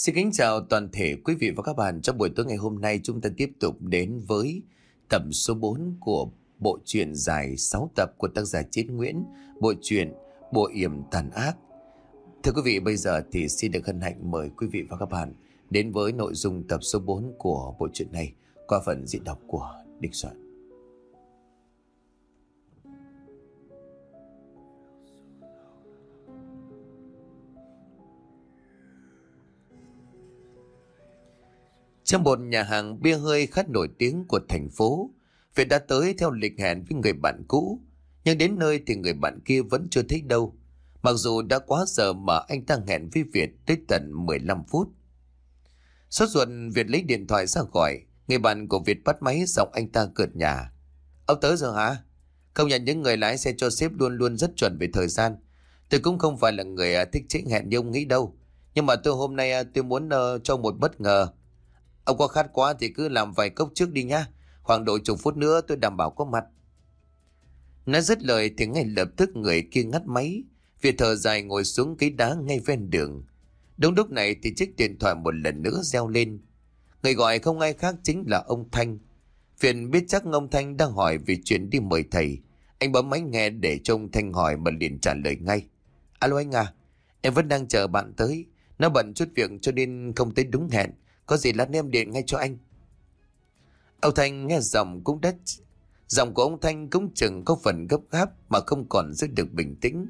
Xin kính chào toàn thể quý vị và các bạn. Trong buổi tối ngày hôm nay chúng ta tiếp tục đến với tập số 4 của bộ truyện dài 6 tập của tác giả Chiến Nguyễn, bộ truyện Bộ yểm tàn ác. Thưa quý vị, bây giờ thì xin được hân hạnh mời quý vị và các bạn đến với nội dung tập số 4 của bộ truyện này qua phần diễn đọc của Địch Soạn. Trong một nhà hàng bia hơi khá nổi tiếng của thành phố, Việt đã tới theo lịch hẹn với người bạn cũ. Nhưng đến nơi thì người bạn kia vẫn chưa thấy đâu. Mặc dù đã quá giờ mà anh ta hẹn với Việt tới tận 15 phút. Sốt ruột Việt lấy điện thoại ra gọi. Người bạn của Việt bắt máy giọng anh ta cợt nhà. Ông tới rồi hả? Công nhận những người lái xe cho sếp luôn luôn rất chuẩn về thời gian. Tôi cũng không phải là người à, thích trễ hẹn như ông nghĩ đâu. Nhưng mà tôi hôm nay à, tôi muốn uh, cho một bất ngờ. Ông có khát quá thì cứ làm vài cốc trước đi nhá. Khoảng độ chục phút nữa tôi đảm bảo có mặt. Nói dứt lời thì ngay lập tức người kia ngắt máy. Việt thở dài ngồi xuống cái đá ngay ven đường. Đúng lúc này thì chiếc điện thoại một lần nữa reo lên. Người gọi không ai khác chính là ông Thanh. Việt biết chắc ông Thanh đang hỏi về chuyện đi mời thầy. Anh bấm máy nghe để cho ông Thanh hỏi mà liền trả lời ngay. Alo anh à, em vẫn đang chờ bạn tới. Nó bận chút việc cho nên không tới đúng hẹn. Có gì lát em điện ngay cho anh. Ông Thanh nghe giọng cũng đất. Giọng của ông Thanh cũng chừng có phần gấp gáp mà không còn giữ được bình tĩnh.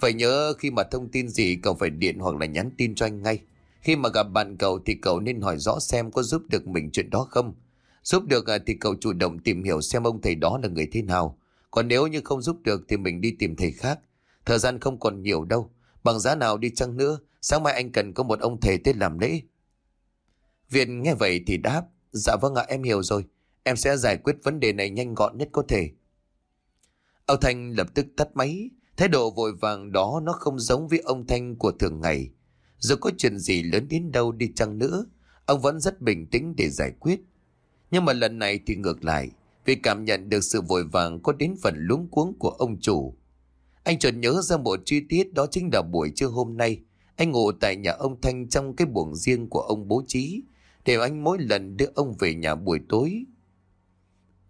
Phải nhớ khi mà thông tin gì cậu phải điện hoặc là nhắn tin cho anh ngay. Khi mà gặp bạn cậu thì cậu nên hỏi rõ xem có giúp được mình chuyện đó không. Giúp được à, thì cậu chủ động tìm hiểu xem ông thầy đó là người thế nào. Còn nếu như không giúp được thì mình đi tìm thầy khác. Thời gian không còn nhiều đâu. Bằng giá nào đi chăng nữa, sáng mai anh cần có một ông thầy tới làm lễ. Viện nghe vậy thì đáp, dạ vâng ạ em hiểu rồi, em sẽ giải quyết vấn đề này nhanh gọn nhất có thể. Âu Thanh lập tức tắt máy, thái độ vội vàng đó nó không giống với ông Thanh của thường ngày. Dù có chuyện gì lớn đến đâu đi chăng nữa, ông vẫn rất bình tĩnh để giải quyết. Nhưng mà lần này thì ngược lại, vì cảm nhận được sự vội vàng có đến phần luống cuống của ông chủ. Anh chợt nhớ ra một chi tiết đó chính là buổi trưa hôm nay. Anh ngủ tại nhà ông Thanh trong cái buồng riêng của ông bố trí đều anh mỗi lần đưa ông về nhà buổi tối.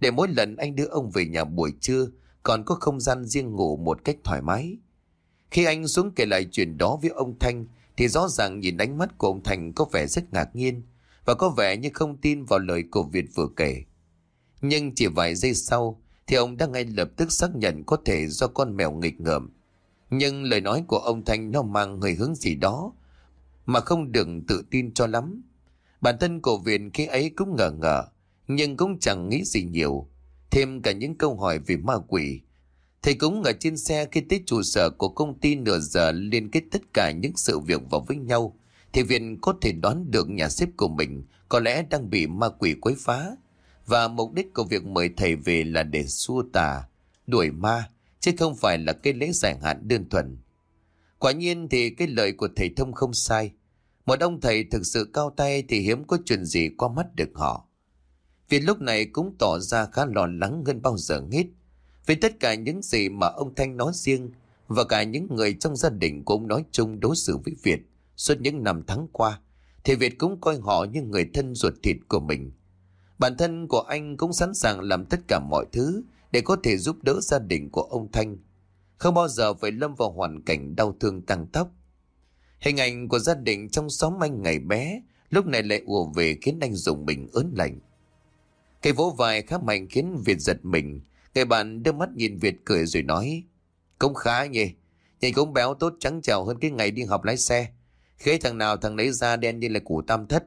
Để mỗi lần anh đưa ông về nhà buổi trưa, còn có không gian riêng ngủ một cách thoải mái. Khi anh xuống kể lại chuyện đó với ông Thanh, thì rõ ràng nhìn ánh mắt của ông Thanh có vẻ rất ngạc nhiên, và có vẻ như không tin vào lời của Việt vừa kể. Nhưng chỉ vài giây sau, thì ông đã ngay lập tức xác nhận có thể do con mèo nghịch ngợm. Nhưng lời nói của ông Thanh nó mang hơi hướng gì đó, mà không đừng tự tin cho lắm. Bản thân cổ viện khi ấy cũng ngờ ngờ, nhưng cũng chẳng nghĩ gì nhiều. Thêm cả những câu hỏi về ma quỷ. Thầy cũng ở trên xe khi tới trụ sở của công ty nửa giờ liên kết tất cả những sự việc vào với nhau. Thì viện có thể đoán được nhà xếp của mình có lẽ đang bị ma quỷ quấy phá. Và mục đích của việc mời thầy về là để xua tà, đuổi ma, chứ không phải là cái lễ giải hạn đơn thuần. Quả nhiên thì cái lời của thầy thông không sai. Một ông thầy thực sự cao tay thì hiếm có chuyện gì qua mắt được họ. Vì lúc này cũng tỏ ra khá lo lắng hơn bao giờ hết. Vì tất cả những gì mà ông Thanh nói riêng và cả những người trong gia đình cũng nói chung đối xử với Việt suốt những năm tháng qua, thì Việt cũng coi họ như người thân ruột thịt của mình. Bản thân của anh cũng sẵn sàng làm tất cả mọi thứ để có thể giúp đỡ gia đình của ông Thanh. Không bao giờ phải lâm vào hoàn cảnh đau thương tăng tóc. Hình ảnh của gia đình trong xóm anh ngày bé, lúc này lại ùa về khiến anh dùng mình ớn lạnh. Cái vỗ vai khá mạnh khiến Việt giật mình. Người bạn đưa mắt nhìn Việt cười rồi nói, Cũng khá nhỉ. Nhìn cũng béo tốt, trắng trào hơn cái ngày đi học lái xe. Khế thằng nào thằng lấy da đen như là củ tam thất.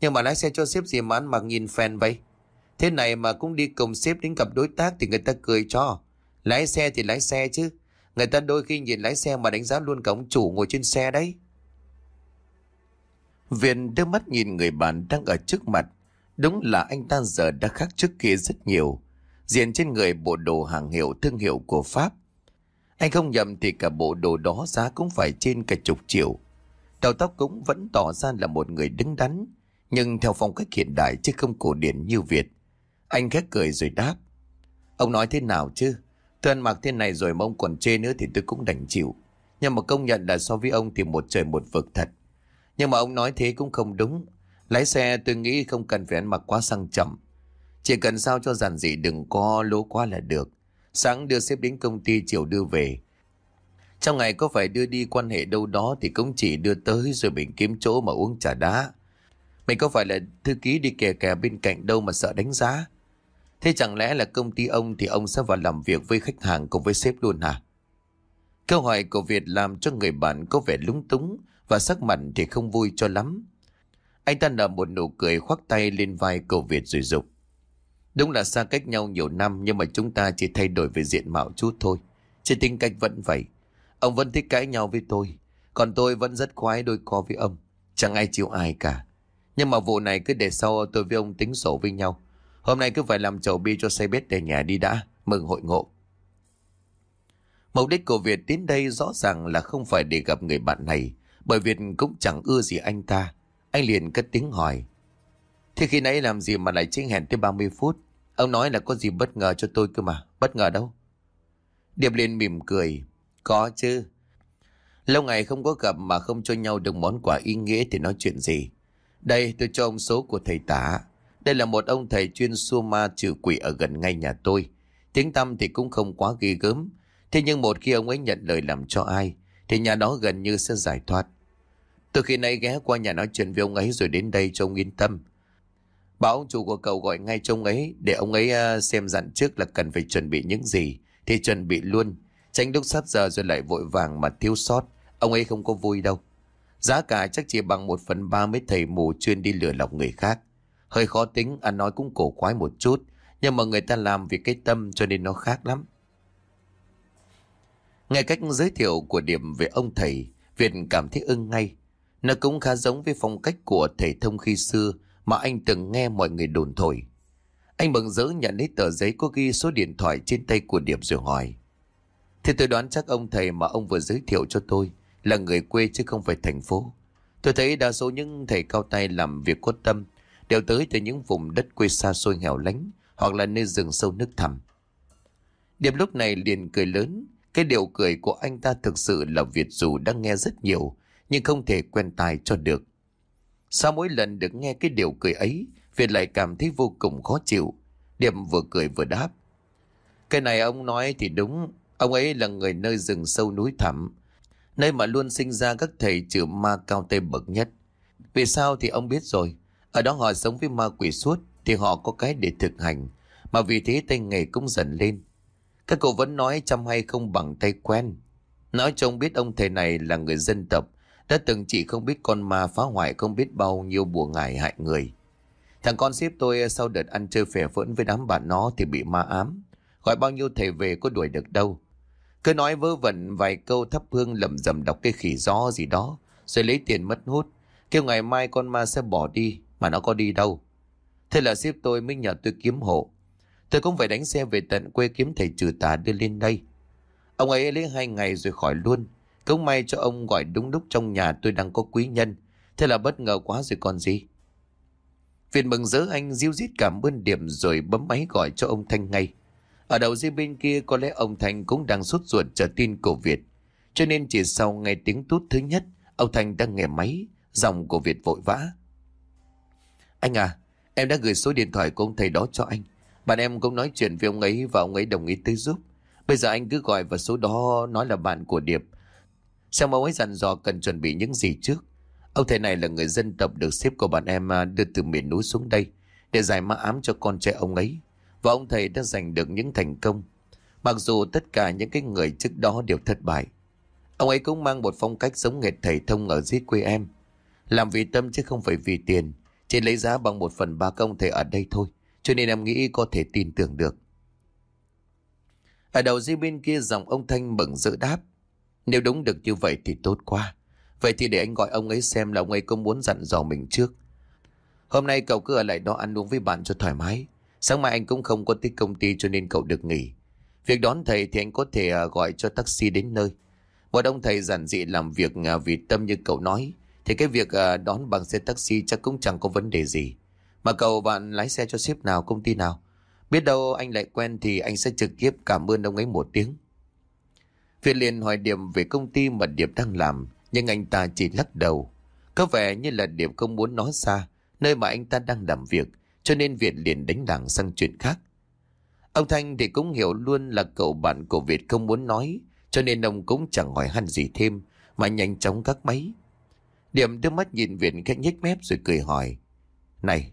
Nhưng mà lái xe cho sếp gì mà ăn mặc nhìn phèn vậy? Thế này mà cũng đi cùng sếp đến gặp đối tác thì người ta cười cho. Lái xe thì lái xe chứ. Người ta đôi khi nhìn lái xe mà đánh giá luôn cả ông chủ ngồi trên xe đấy. Viện đưa mắt nhìn người bạn đang ở trước mặt. Đúng là anh ta giờ đã khác trước kia rất nhiều. Diện trên người bộ đồ hàng hiệu thương hiệu của Pháp. Anh không nhầm thì cả bộ đồ đó giá cũng phải trên cả chục triệu. Đầu tóc cũng vẫn tỏ ra là một người đứng đắn. Nhưng theo phong cách hiện đại chứ không cổ điển như Việt. Anh khét cười rồi đáp. Ông nói thế nào chứ? Tôi ăn mặc thế này rồi mà ông còn chê nữa thì tôi cũng đành chịu. Nhưng mà công nhận là so với ông thì một trời một vực thật. Nhưng mà ông nói thế cũng không đúng. Lái xe tôi nghĩ không cần phải ăn mặc quá sang chậm. Chỉ cần sao cho giản dị đừng có lố quá là được. Sáng đưa xếp đến công ty, chiều đưa về. Trong ngày có phải đưa đi quan hệ đâu đó thì cũng chỉ đưa tới rồi mình kiếm chỗ mà uống trà đá. Mình có phải là thư ký đi kè kè bên cạnh đâu mà sợ đánh giá. Thế chẳng lẽ là công ty ông thì ông sẽ vào làm việc với khách hàng cùng với sếp luôn hả? Câu hỏi của Việt làm cho người bạn có vẻ lúng túng và sắc mặt thì không vui cho lắm. Anh ta nở một nụ cười khoác tay lên vai cậu Việt rồi dục. Đúng là xa cách nhau nhiều năm nhưng mà chúng ta chỉ thay đổi về diện mạo chút thôi. Trên tính cách vẫn vậy. Ông vẫn thích cãi nhau với tôi. Còn tôi vẫn rất khoái đôi co với ông. Chẳng ai chịu ai cả. Nhưng mà vụ này cứ để sau tôi với ông tính sổ với nhau. Hôm nay cứ phải làm chầu bi cho xe bếp để nhà đi đã. Mừng hội ngộ. Mục đích của Việt đến đây rõ ràng là không phải để gặp người bạn này. Bởi Việt cũng chẳng ưa gì anh ta. Anh liền cất tiếng hỏi. Thế khi nãy làm gì mà lại chính hẹn tới 30 phút? Ông nói là có gì bất ngờ cho tôi cơ mà. Bất ngờ đâu? Điệp liền mỉm cười. Có chứ. Lâu ngày không có gặp mà không cho nhau được món quà ý nghĩa thì nói chuyện gì. Đây, tôi cho ông số của thầy tả. Đây là một ông thầy chuyên xua ma trừ quỷ ở gần ngay nhà tôi. Tiếng tâm thì cũng không quá ghi gớm. Thế nhưng một khi ông ấy nhận lời làm cho ai, thì nhà đó gần như sẽ giải thoát. Từ khi nãy ghé qua nhà nói chuyện với ông ấy rồi đến đây cho ông yên tâm. Bảo ông chủ của cậu gọi ngay cho ông ấy để ông ấy à, xem dặn trước là cần phải chuẩn bị những gì thì chuẩn bị luôn. Tránh lúc sát giờ rồi lại vội vàng mà thiếu sót. Ông ấy không có vui đâu. Giá cả chắc chỉ bằng một phần ba mấy thầy mù chuyên đi lừa lọc người khác. Hơi khó tính, ăn nói cũng cổ quái một chút. Nhưng mà người ta làm vì cái tâm cho nên nó khác lắm. Nghe cách giới thiệu của Điểm về ông thầy, Việt cảm thấy ưng ngay. Nó cũng khá giống với phong cách của thầy thông khi xưa mà anh từng nghe mọi người đồn thổi. Anh mừng rỡ nhận lấy tờ giấy có ghi số điện thoại trên tay của Điểm rồi hỏi. Thì tôi đoán chắc ông thầy mà ông vừa giới thiệu cho tôi là người quê chứ không phải thành phố. Tôi thấy đa số những thầy cao tay làm việc có tâm đều tới từ những vùng đất quê xa xôi hẻo lánh hoặc là nơi rừng sâu nước thẳm. Điệp lúc này liền cười lớn, cái điều cười của anh ta thực sự là Việt dù đang nghe rất nhiều nhưng không thể quen tài cho được. Sau mỗi lần được nghe cái điều cười ấy, Việt lại cảm thấy vô cùng khó chịu. Điệp vừa cười vừa đáp. Cái này ông nói thì đúng, ông ấy là người nơi rừng sâu núi thẳm, nơi mà luôn sinh ra các thầy trừ ma cao tay bậc nhất. Vì sao thì ông biết rồi, ở đó họ sống với ma quỷ suốt thì họ có cái để thực hành, mà vì thế tay nghề cũng dần lên. Các cậu vẫn nói chăm hay không bằng tay quen. Nói trông biết ông thầy này là người dân tộc, đã từng chỉ không biết con ma phá hoại không biết bao nhiêu bùa ngải hại người. Thằng con xếp tôi sau đợt ăn chơi phè phỡn với đám bạn nó thì bị ma ám. Gọi bao nhiêu thầy về có đuổi được đâu. Cứ nói vớ vẩn vài câu thắp hương lầm rầm đọc cái khỉ gió gì đó. Rồi lấy tiền mất hút. Kêu ngày mai con ma sẽ bỏ đi. Mà nó có đi đâu. Thế là xếp tôi mới nhờ tôi kiếm hộ. Tôi cũng phải đánh xe về tận quê kiếm thầy trừ tà đưa lên đây. Ông ấy lấy hai ngày rồi khỏi luôn. Cũng may cho ông gọi đúng lúc trong nhà tôi đang có quý nhân. Thế là bất ngờ quá rồi còn gì. Việt mừng rỡ anh diêu rít cảm ơn điểm rồi bấm máy gọi cho ông Thanh ngay. Ở đầu dây bên kia có lẽ ông Thanh cũng đang sốt ruột chờ tin của Việt. Cho nên chỉ sau nghe tiếng tút thứ nhất, ông Thanh đang nghe máy, dòng của Việt vội vã. Anh à, em đã gửi số điện thoại của ông thầy đó cho anh. Bạn em cũng nói chuyện với ông ấy và ông ấy đồng ý tới giúp. Bây giờ anh cứ gọi vào số đó nói là bạn của Điệp. Xem ông ấy dặn dò cần chuẩn bị những gì trước. Ông thầy này là người dân tộc được xếp của bạn em à, đưa từ miền núi xuống đây để giải mã ám cho con trai ông ấy. Và ông thầy đã giành được những thành công. Mặc dù tất cả những cái người trước đó đều thất bại. Ông ấy cũng mang một phong cách giống nghệt thầy thông ở dưới quê em. Làm vì tâm chứ không phải vì tiền. Chỉ lấy giá bằng một phần ba công thầy ở đây thôi. Cho nên em nghĩ có thể tin tưởng được. Ở đầu dây bên kia dòng ông Thanh bừng dự đáp. Nếu đúng được như vậy thì tốt quá. Vậy thì để anh gọi ông ấy xem là ông ấy có muốn dặn dò mình trước. Hôm nay cậu cứ ở lại đó ăn uống với bạn cho thoải mái. Sáng mai anh cũng không có tới công ty cho nên cậu được nghỉ. Việc đón thầy thì anh có thể à, gọi cho taxi đến nơi. Một ông thầy giản dị làm việc à, vì tâm như cậu nói. Thì cái việc à, đón bằng xe taxi chắc cũng chẳng có vấn đề gì. Mà cậu bạn lái xe cho ship nào công ty nào. Biết đâu anh lại quen thì anh sẽ trực tiếp cảm ơn ông ấy một tiếng. Việt liền hỏi Điệp về công ty mà Điệp đang làm, nhưng anh ta chỉ lắc đầu. Có vẻ như là Điệp không muốn nói xa, nơi mà anh ta đang làm việc, cho nên Việt liền đánh đảng sang chuyện khác. Ông Thanh thì cũng hiểu luôn là cậu bạn của Việt không muốn nói, cho nên ông cũng chẳng hỏi han gì thêm, mà nhanh chóng cắt máy. Điểm đưa mắt nhìn viện khách nhếch mép rồi cười hỏi. Này,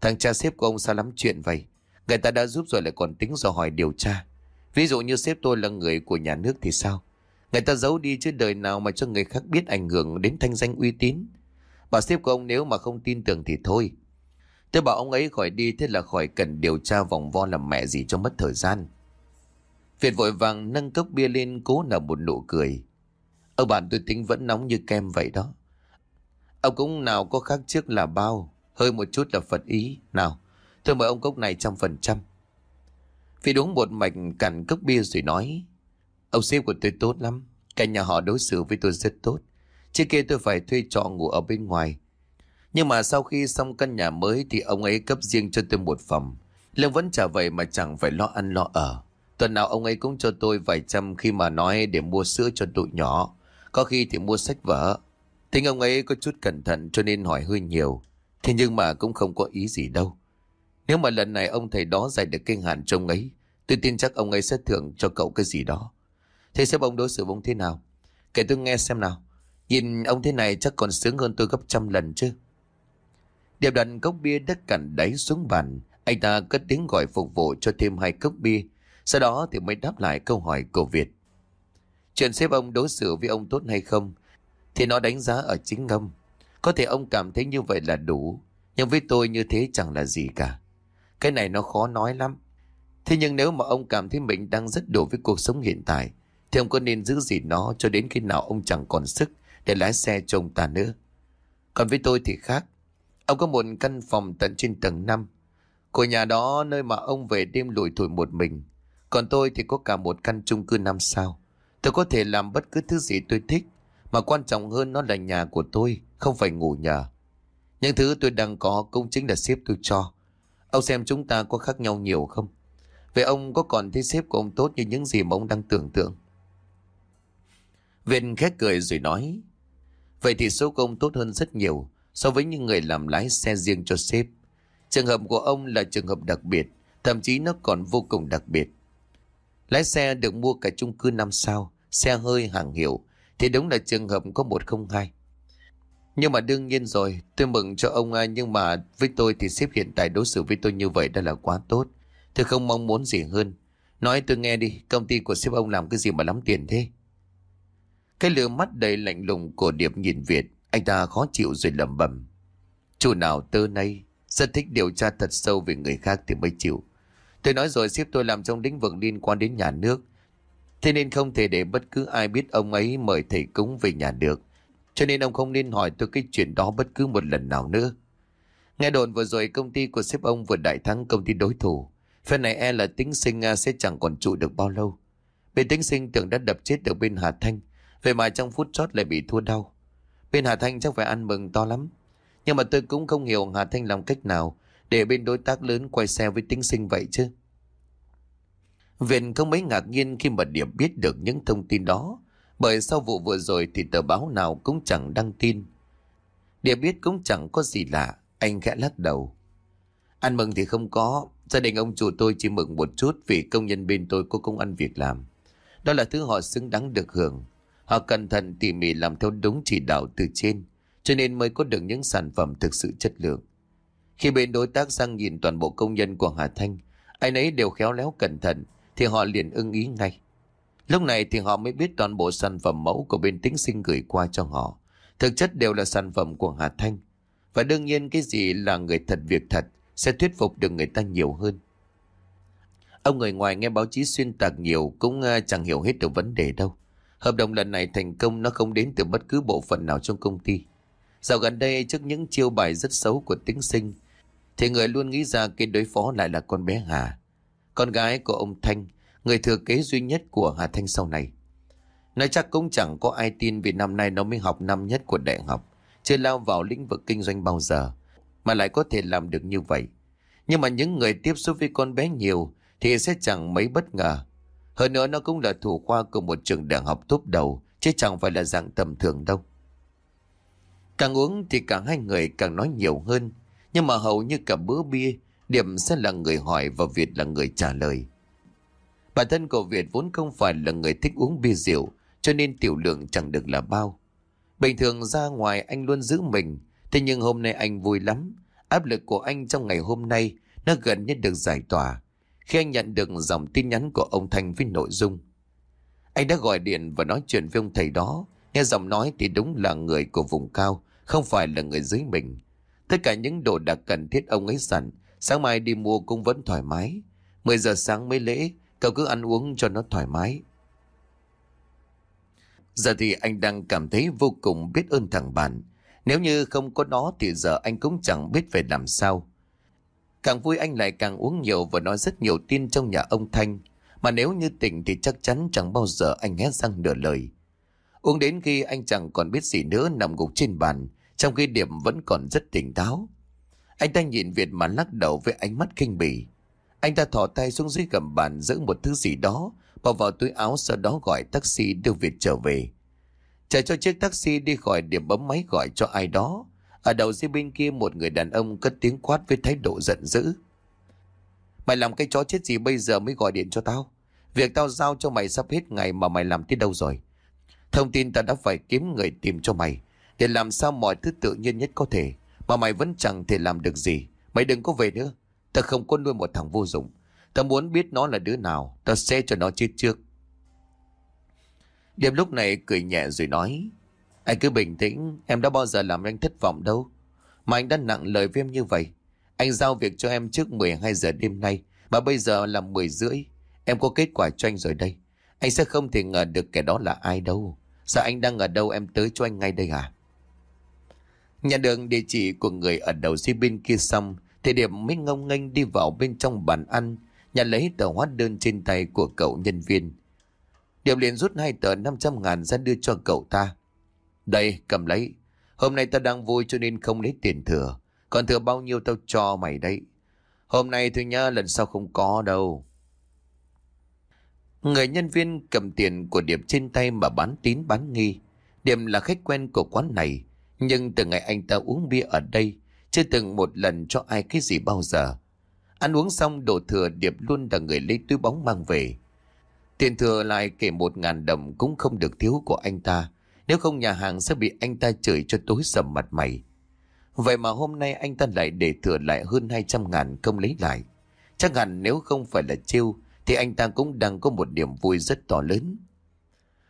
thằng cha sếp của ông sao lắm chuyện vậy? Người ta đã giúp rồi lại còn tính dò hỏi điều tra. Ví dụ như sếp tôi là người của nhà nước thì sao? Người ta giấu đi chứ đời nào mà cho người khác biết ảnh hưởng đến thanh danh uy tín. Bà sếp của ông nếu mà không tin tưởng thì thôi. Tôi bảo ông ấy khỏi đi thế là khỏi cần điều tra vòng vo làm mẹ gì cho mất thời gian. Việt vội vàng nâng cốc bia lên cố nở một nụ cười. ở bạn tôi tính vẫn nóng như kem vậy đó. Ông cũng nào có khác trước là bao, hơi một chút là Phật ý. Nào, tôi mời ông cốc này trăm phần trăm. phi đúng một mạch cạn cốc bia rồi nói. Ông sếp của tôi tốt lắm, cả nhà họ đối xử với tôi rất tốt. Trước kia tôi phải thuê trọ ngủ ở bên ngoài. Nhưng mà sau khi xong căn nhà mới thì ông ấy cấp riêng cho tôi một phòng. Lương vẫn trả vậy mà chẳng phải lo ăn lo ở. Tuần nào ông ấy cũng cho tôi vài trăm khi mà nói để mua sữa cho tụi nhỏ. Có khi thì mua sách vở. Tính ông ấy có chút cẩn thận cho nên hỏi hơi nhiều. Thế nhưng mà cũng không có ý gì đâu. Nếu mà lần này ông thầy đó giải được kinh hạn trông ấy, tôi tin chắc ông ấy sẽ thưởng cho cậu cái gì đó. Thế sếp ông đối xử với ông thế nào? Kể tôi nghe xem nào. Nhìn ông thế này chắc còn sướng hơn tôi gấp trăm lần chứ. Điệp đặt cốc bia đất cằn đáy xuống bàn. Anh ta cất tiếng gọi phục vụ cho thêm hai cốc bia. Sau đó thì mới đáp lại câu hỏi của Việt. Chuyện sếp ông đối xử với ông tốt hay không thì nó đánh giá ở chính ông. Có thể ông cảm thấy như vậy là đủ. Nhưng với tôi như thế chẳng là gì cả. Cái này nó khó nói lắm. Thế nhưng nếu mà ông cảm thấy mình đang rất đủ với cuộc sống hiện tại, thì ông có nên giữ gì nó cho đến khi nào ông chẳng còn sức để lái xe cho ông ta nữa. Còn với tôi thì khác. Ông có một căn phòng tận trên tầng 5. Của nhà đó, nơi mà ông về đêm lủi thủi một mình. Còn tôi thì có cả một căn chung cư năm sao. Tôi có thể làm bất cứ thứ gì tôi thích. Mà quan trọng hơn nó là nhà của tôi, không phải ngủ nhờ. Những thứ tôi đang có cũng chính là sếp tôi cho. Ông xem chúng ta có khác nhau nhiều không? Vậy ông có còn thấy sếp của ông tốt như những gì mà ông đang tưởng tượng? Viên khét cười rồi nói. Vậy thì số công tốt hơn rất nhiều so với những người làm lái xe riêng cho sếp. Trường hợp của ông là trường hợp đặc biệt, thậm chí nó còn vô cùng đặc biệt. Lái xe được mua cả chung cư năm sao, xe hơi hàng hiệu, thì đúng là trường hợp có một không hai. Nhưng mà đương nhiên rồi, tôi mừng cho ông à, nhưng mà với tôi thì sếp hiện tại đối xử với tôi như vậy đã là quá tốt. Tôi không mong muốn gì hơn. Nói tôi nghe đi, công ty của sếp ông làm cái gì mà lắm tiền thế? Cái lửa mắt đầy lạnh lùng của Điệp nhìn Việt, anh ta khó chịu rồi lẩm bẩm. Chủ nào tơ nay rất thích điều tra thật sâu về người khác thì mới chịu. Tôi nói rồi sếp tôi làm trong lĩnh vực liên quan đến nhà nước. Thế nên không thể để bất cứ ai biết ông ấy mời thầy cúng về nhà được. Cho nên ông không nên hỏi tôi cái chuyện đó bất cứ một lần nào nữa. Nghe đồn vừa rồi công ty của sếp ông vừa đại thắng công ty đối thủ. phần này e là tính sinh à, sẽ chẳng còn trụ được bao lâu. Bên tính sinh tưởng đã đập chết được bên Hà Thanh. Vậy mà trong phút chót lại bị thua đau. Bên Hà Thanh chắc phải ăn mừng to lắm. Nhưng mà tôi cũng không hiểu Hà Thanh làm cách nào để bên đối tác lớn quay xe với tính sinh vậy chứ. Viện không mấy ngạc nhiên khi mà Điệp biết được những thông tin đó. Bởi sau vụ vừa rồi thì tờ báo nào cũng chẳng đăng tin. Điệp biết cũng chẳng có gì lạ. Anh khẽ lắc đầu. Ăn mừng thì không có. Gia đình ông chủ tôi chỉ mừng một chút vì công nhân bên tôi có công ăn việc làm. Đó là thứ họ xứng đáng được hưởng. Họ cẩn thận tỉ mỉ làm theo đúng chỉ đạo từ trên, cho nên mới có được những sản phẩm thực sự chất lượng. Khi bên đối tác sang nhìn toàn bộ công nhân của Hà Thanh, ai nấy đều khéo léo cẩn thận, thì họ liền ưng ý ngay. Lúc này thì họ mới biết toàn bộ sản phẩm mẫu của bên tính sinh gửi qua cho họ. Thực chất đều là sản phẩm của Hà Thanh. Và đương nhiên cái gì là người thật việc thật sẽ thuyết phục được người ta nhiều hơn. Ông người ngoài nghe báo chí xuyên tạc nhiều cũng à, chẳng hiểu hết được vấn đề đâu. Hợp đồng lần này thành công nó không đến từ bất cứ bộ phận nào trong công ty. Dạo gần đây trước những chiêu bài rất xấu của tính sinh, thì người luôn nghĩ ra cái đối phó lại là con bé Hà. Con gái của ông Thanh, người thừa kế duy nhất của Hà Thanh sau này. Nói chắc cũng chẳng có ai tin vì năm nay nó mới học năm nhất của đại học, chưa lao vào lĩnh vực kinh doanh bao giờ, mà lại có thể làm được như vậy. Nhưng mà những người tiếp xúc với con bé nhiều thì sẽ chẳng mấy bất ngờ hơn nữa nó cũng là thủ khoa của một trường đại học tốt đầu, chứ chẳng phải là dạng tầm thường đâu. Càng uống thì cả hai người càng nói nhiều hơn. Nhưng mà hầu như cả bữa bia, Điểm sẽ là người hỏi và Việt là người trả lời. Bản thân của Việt vốn không phải là người thích uống bia rượu, cho nên tiểu lượng chẳng được là bao. Bình thường ra ngoài anh luôn giữ mình, thế nhưng hôm nay anh vui lắm. Áp lực của anh trong ngày hôm nay nó gần như được giải tỏa khi anh nhận được dòng tin nhắn của ông Thanh với nội dung. Anh đã gọi điện và nói chuyện với ông thầy đó, nghe giọng nói thì đúng là người của vùng cao, không phải là người dưới mình. Tất cả những đồ đặc cần thiết ông ấy sẵn, sáng mai đi mua cũng vẫn thoải mái. 10 giờ sáng mới lễ, cậu cứ ăn uống cho nó thoải mái. Giờ thì anh đang cảm thấy vô cùng biết ơn thằng bạn. Nếu như không có nó thì giờ anh cũng chẳng biết phải làm sao. Càng vui anh lại càng uống nhiều và nói rất nhiều tin trong nhà ông Thanh. Mà nếu như tỉnh thì chắc chắn chẳng bao giờ anh hét răng nửa lời. Uống đến khi anh chẳng còn biết gì nữa nằm gục trên bàn, trong khi Điểm vẫn còn rất tỉnh táo. Anh ta nhìn Việt mà lắc đầu với ánh mắt kinh bỉ. Anh ta thỏ tay xuống dưới gầm bàn giữ một thứ gì đó, bỏ vào túi áo sau đó gọi taxi đưa Việt trở về. Chờ cho chiếc taxi đi khỏi điểm bấm máy gọi cho ai đó. Ở đầu dưới bên kia một người đàn ông cất tiếng quát với thái độ giận dữ. Mày làm cái chó chết gì bây giờ mới gọi điện cho tao? Việc tao giao cho mày sắp hết ngày mà mày làm tới đâu rồi? Thông tin tao đã phải kiếm người tìm cho mày để làm sao mọi thứ tự nhiên nhất có thể mà mày vẫn chẳng thể làm được gì. Mày đừng có về nữa. Tao không có nuôi một thằng vô dụng. Tao muốn biết nó là đứa nào. Tao sẽ cho nó chết trước. Điềm lúc này cười nhẹ rồi nói. Anh cứ bình tĩnh. Em đã bao giờ làm anh thất vọng đâu. Mà anh đã nặng lời với em như vậy. Anh giao việc cho em trước 12 giờ đêm nay. Mà bây giờ là 10 rưỡi. Em có kết quả cho anh rồi đây. Anh sẽ không thể ngờ được kẻ đó là ai đâu. Sao anh đang ở đâu em tới cho anh ngay đây à? Nhận được địa chỉ của người ở đầu dây bên kia xong, thì điệp mới ngông nghênh đi vào bên trong bàn ăn, nhận lấy tờ hóa đơn trên tay của cậu nhân viên. điệp liền rút hai tờ 500 ngàn ra đưa cho cậu ta. Đây, cầm lấy. Hôm nay ta đang vui cho nên không lấy tiền thừa. Còn thừa bao nhiêu tao cho mày đấy. Hôm nay thôi nhá, lần sau không có đâu. Người nhân viên cầm tiền của Điệp trên tay mà bán tín bán nghi. Điệp là khách quen của quán này. Nhưng từ ngày anh ta uống bia ở đây, chưa từng một lần cho ai cái gì bao giờ. Ăn uống xong đồ thừa Điệp luôn là người lấy túi bóng mang về. Tiền thừa lại kể một ngàn đồng cũng không được thiếu của anh ta. Nếu không nhà hàng sẽ bị anh ta chửi cho tối sầm mặt mày. Vậy mà hôm nay anh ta lại để thừa lại hơn 200 ngàn không lấy lại. Chắc hẳn nếu không phải là chiêu thì anh ta cũng đang có một niềm vui rất to lớn.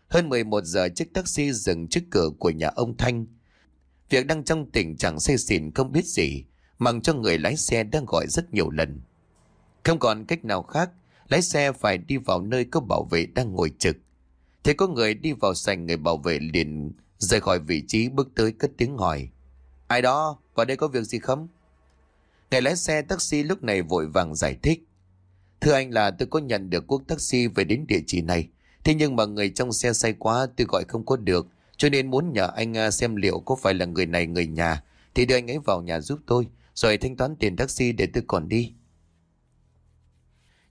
Hơn 11 giờ chiếc taxi dừng trước cửa của nhà ông Thanh. Việc đang trong tình trạng say xỉn không biết gì, mặc cho người lái xe đang gọi rất nhiều lần. Không còn cách nào khác, lái xe phải đi vào nơi có bảo vệ đang ngồi trực. Thế có người đi vào sảnh người bảo vệ liền rời khỏi vị trí bước tới cất tiếng hỏi. Ai đó, vào đây có việc gì không? Người lái xe taxi lúc này vội vàng giải thích. Thưa anh là tôi có nhận được cuộc taxi về đến địa chỉ này. Thế nhưng mà người trong xe say quá tôi gọi không có được. Cho nên muốn nhờ anh à, xem liệu có phải là người này người nhà. Thì đưa anh ấy vào nhà giúp tôi. Rồi thanh toán tiền taxi để tôi còn đi.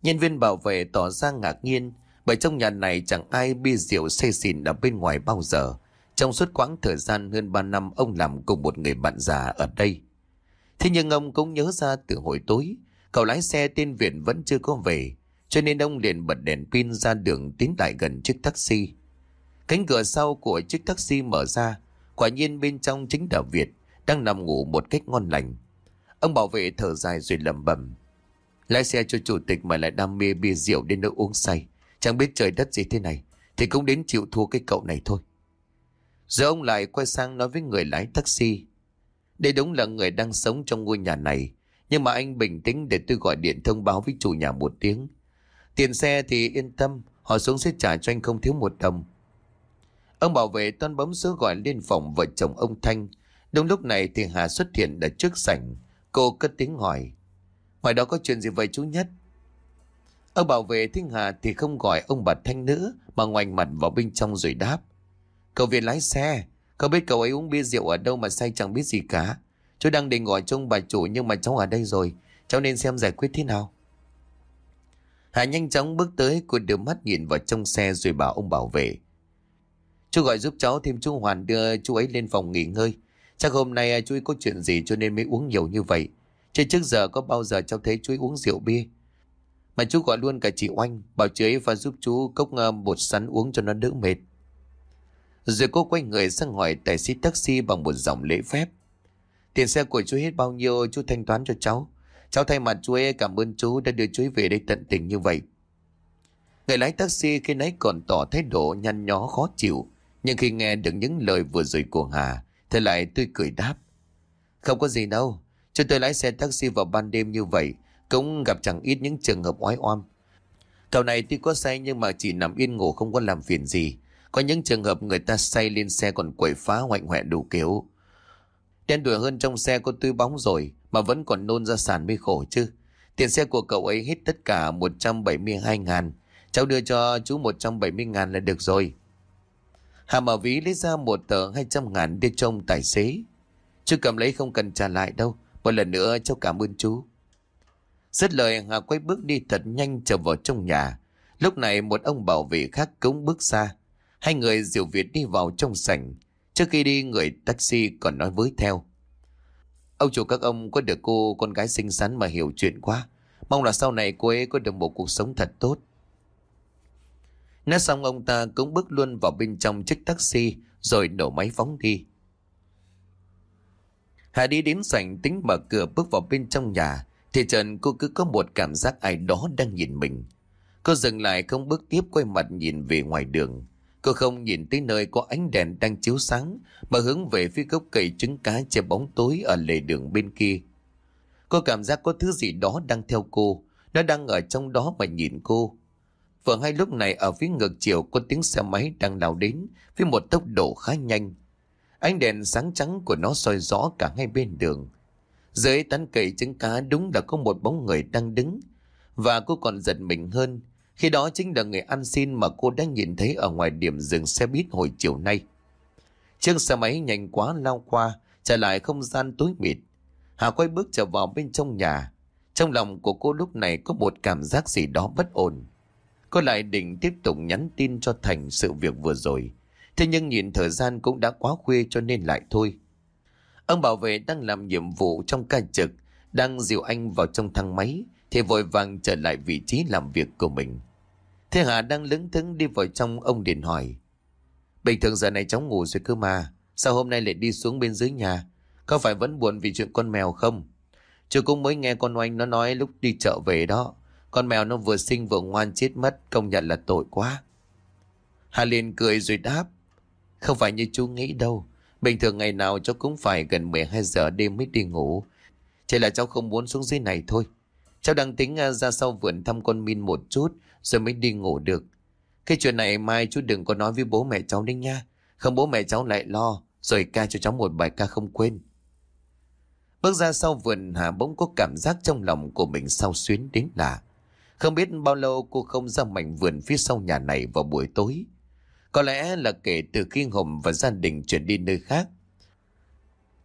Nhân viên bảo vệ tỏ ra ngạc nhiên. Bởi trong nhà này chẳng ai bia rượu say xỉn ở bên ngoài bao giờ. Trong suốt quãng thời gian hơn 3 năm ông làm cùng một người bạn già ở đây. Thế nhưng ông cũng nhớ ra từ hồi tối Cậu lái xe tên Viện vẫn chưa có về, cho nên ông liền bật đèn pin ra đường tiến lại gần chiếc taxi. Cánh cửa sau của chiếc taxi mở ra, quả nhiên bên trong chính là Việt, đang nằm ngủ một cách ngon lành. Ông bảo vệ thở dài rồi lầm bẩm. Lái xe cho chủ tịch mà lại đam mê bia rượu đến nỗi uống say. Chẳng biết trời đất gì thế này, thì cũng đến chịu thua cái cậu này thôi. Rồi ông lại quay sang nói với người lái taxi. Đây đúng là người đang sống trong ngôi nhà này, nhưng mà anh bình tĩnh để tôi gọi điện thông báo với chủ nhà một tiếng. Tiền xe thì yên tâm, họ xuống sẽ trả cho anh không thiếu một đồng. Ông bảo vệ toan bấm số gọi lên phòng vợ chồng ông Thanh. Đúng lúc này thì Hà xuất hiện ở trước sảnh. Cô cất tiếng hỏi. Ngoài đó có chuyện gì vậy chú nhất? Ông bảo vệ thiên Hà thì không gọi ông bà Thanh nữa mà ngoảnh mặt vào bên trong rồi đáp. Cậu viên lái xe, cậu biết cậu ấy uống bia rượu ở đâu mà say chẳng biết gì cả. Chú đang định gọi chung bà chủ nhưng mà cháu ở đây rồi. Cháu nên xem giải quyết thế nào. Hà nhanh chóng bước tới, cô đưa mắt nhìn vào trong xe rồi bảo ông bảo vệ. Chú gọi giúp cháu thêm chú Hoàn đưa chú ấy lên phòng nghỉ ngơi. Chắc hôm nay chú ấy có chuyện gì cho nên mới uống nhiều như vậy. Chứ trước giờ có bao giờ cháu thấy chú ấy uống rượu bia. Mà chú gọi luôn cả chị Oanh, bảo chị ấy và giúp chú cốc ờ, bột sắn uống cho nó đỡ mệt. Rồi cô quay người sang hỏi tài xế taxi bằng một giọng lễ phép. Tiền xe của chú hết bao nhiêu chú thanh toán cho cháu. Cháu thay mặt chú ấy cảm ơn chú đã đưa chú ấy về đây tận tình như vậy. Người lái taxi khi nãy còn tỏ thái độ nhăn nhó khó chịu. Nhưng khi nghe được những lời vừa rồi của Hà, thì lại tươi cười đáp. Không có gì đâu. Cho tôi lái xe taxi vào ban đêm như vậy, cũng gặp chẳng ít những trường hợp oái oăm. Cậu này tuy có say nhưng mà chỉ nằm yên ngủ, không có làm phiền gì. Có những trường hợp người ta say lên xe còn quậy phá hoạnh hoẹ đủ kiểu. Đen đuổi hơn trong xe có tươi bóng rồi, mà vẫn còn nôn ra sàn mới khổ chứ. Tiền xe của cậu ấy hết tất cả 172 ngàn. Cháu đưa cho chú 170 ngàn là được rồi. Hà mở ví lấy ra một tờ 200 ngàn đưa cho ông tài xế. Chú cầm lấy không cần trả lại đâu. Một lần nữa, cháu cảm ơn chú. Rất lời, Hà quay bước đi thật nhanh trở vào trong nhà. Lúc này, một ông bảo vệ khác cũng bước ra. Hai người diệu Việt đi vào trong sảnh. Trước khi đi, người taxi còn nói với theo. Ông chủ, các ông có được cô con gái xinh xắn mà hiểu chuyện quá. Mong là sau này cô ấy có được một cuộc sống thật tốt. Nói xong ông ta cũng bước luôn vào bên trong chiếc taxi, rồi nổ máy phóng đi. Hà đi đến sảnh tính mở cửa bước vào bên trong nhà, thì trần cô cứ có một cảm giác ai đó đang nhìn mình. Cô dừng lại không bước tiếp quay mặt nhìn về ngoài đường. Cô không nhìn tới nơi có ánh đèn đang chiếu sáng, mà hướng về phía gốc cây trứng cá che bóng tối ở lề đường bên kia. Cô cảm giác có thứ gì đó đang theo cô. Nó đang ở trong đó mà nhìn cô. Vừa ngay lúc này ở phía ngược chiều có tiếng xe máy đang lao đến với một tốc độ khá nhanh. Ánh đèn sáng trắng của nó soi rõ cả hai bên đường. Dưới tán cây trứng cá đúng là có một bóng người đang đứng. Và cô còn giật mình hơn khi đó chính là người ăn xin mà cô đã nhìn thấy ở ngoài điểm dừng xe buýt hồi chiều nay. Chiếc xe máy nhanh quá lao qua, trở lại không gian tối mịt. Hà quay bước trở vào bên trong nhà. Trong lòng của cô lúc này có một cảm giác gì đó bất ổn. Cô lại định tiếp tục nhắn tin cho Thành sự việc vừa rồi. Thế nhưng nhìn thời gian cũng đã quá khuya cho nên lại thôi. Ông bảo vệ đang làm nhiệm vụ trong ca trực, đang dìu anh vào trong thang máy, thì vội vàng trở lại vị trí làm việc của mình. Thế Hà đang lững thững đi vào trong ông điện hỏi. Bình thường giờ này cháu ngủ rồi cơ mà. Sao hôm nay lại đi xuống bên dưới nhà? Có phải vẫn buồn vì chuyện con mèo không? Chứ cũng mới nghe con oanh nó nói lúc đi chợ về đó. Con mèo nó vừa sinh vừa ngoan chết mất. Công nhận là tội quá. Hà liền cười rồi đáp. Không phải như chú nghĩ đâu. Bình thường ngày nào cháu cũng phải gần 12 giờ đêm mới đi ngủ. Chỉ là cháu không muốn xuống dưới này thôi. Cháu đang tính à, ra sau vườn thăm con Min một chút rồi mới đi ngủ được. Cái chuyện này mai chú đừng có nói với bố mẹ cháu đấy nha. Không bố mẹ cháu lại lo, rồi ca cho cháu một bài ca không quên. Bước ra sau vườn Hà bỗng có cảm giác trong lòng của mình sao xuyến đến lạ. Không biết bao lâu cô không ra mảnh vườn phía sau nhà này vào buổi tối. Có lẽ là kể từ khi Hồng và gia đình chuyển đi nơi khác.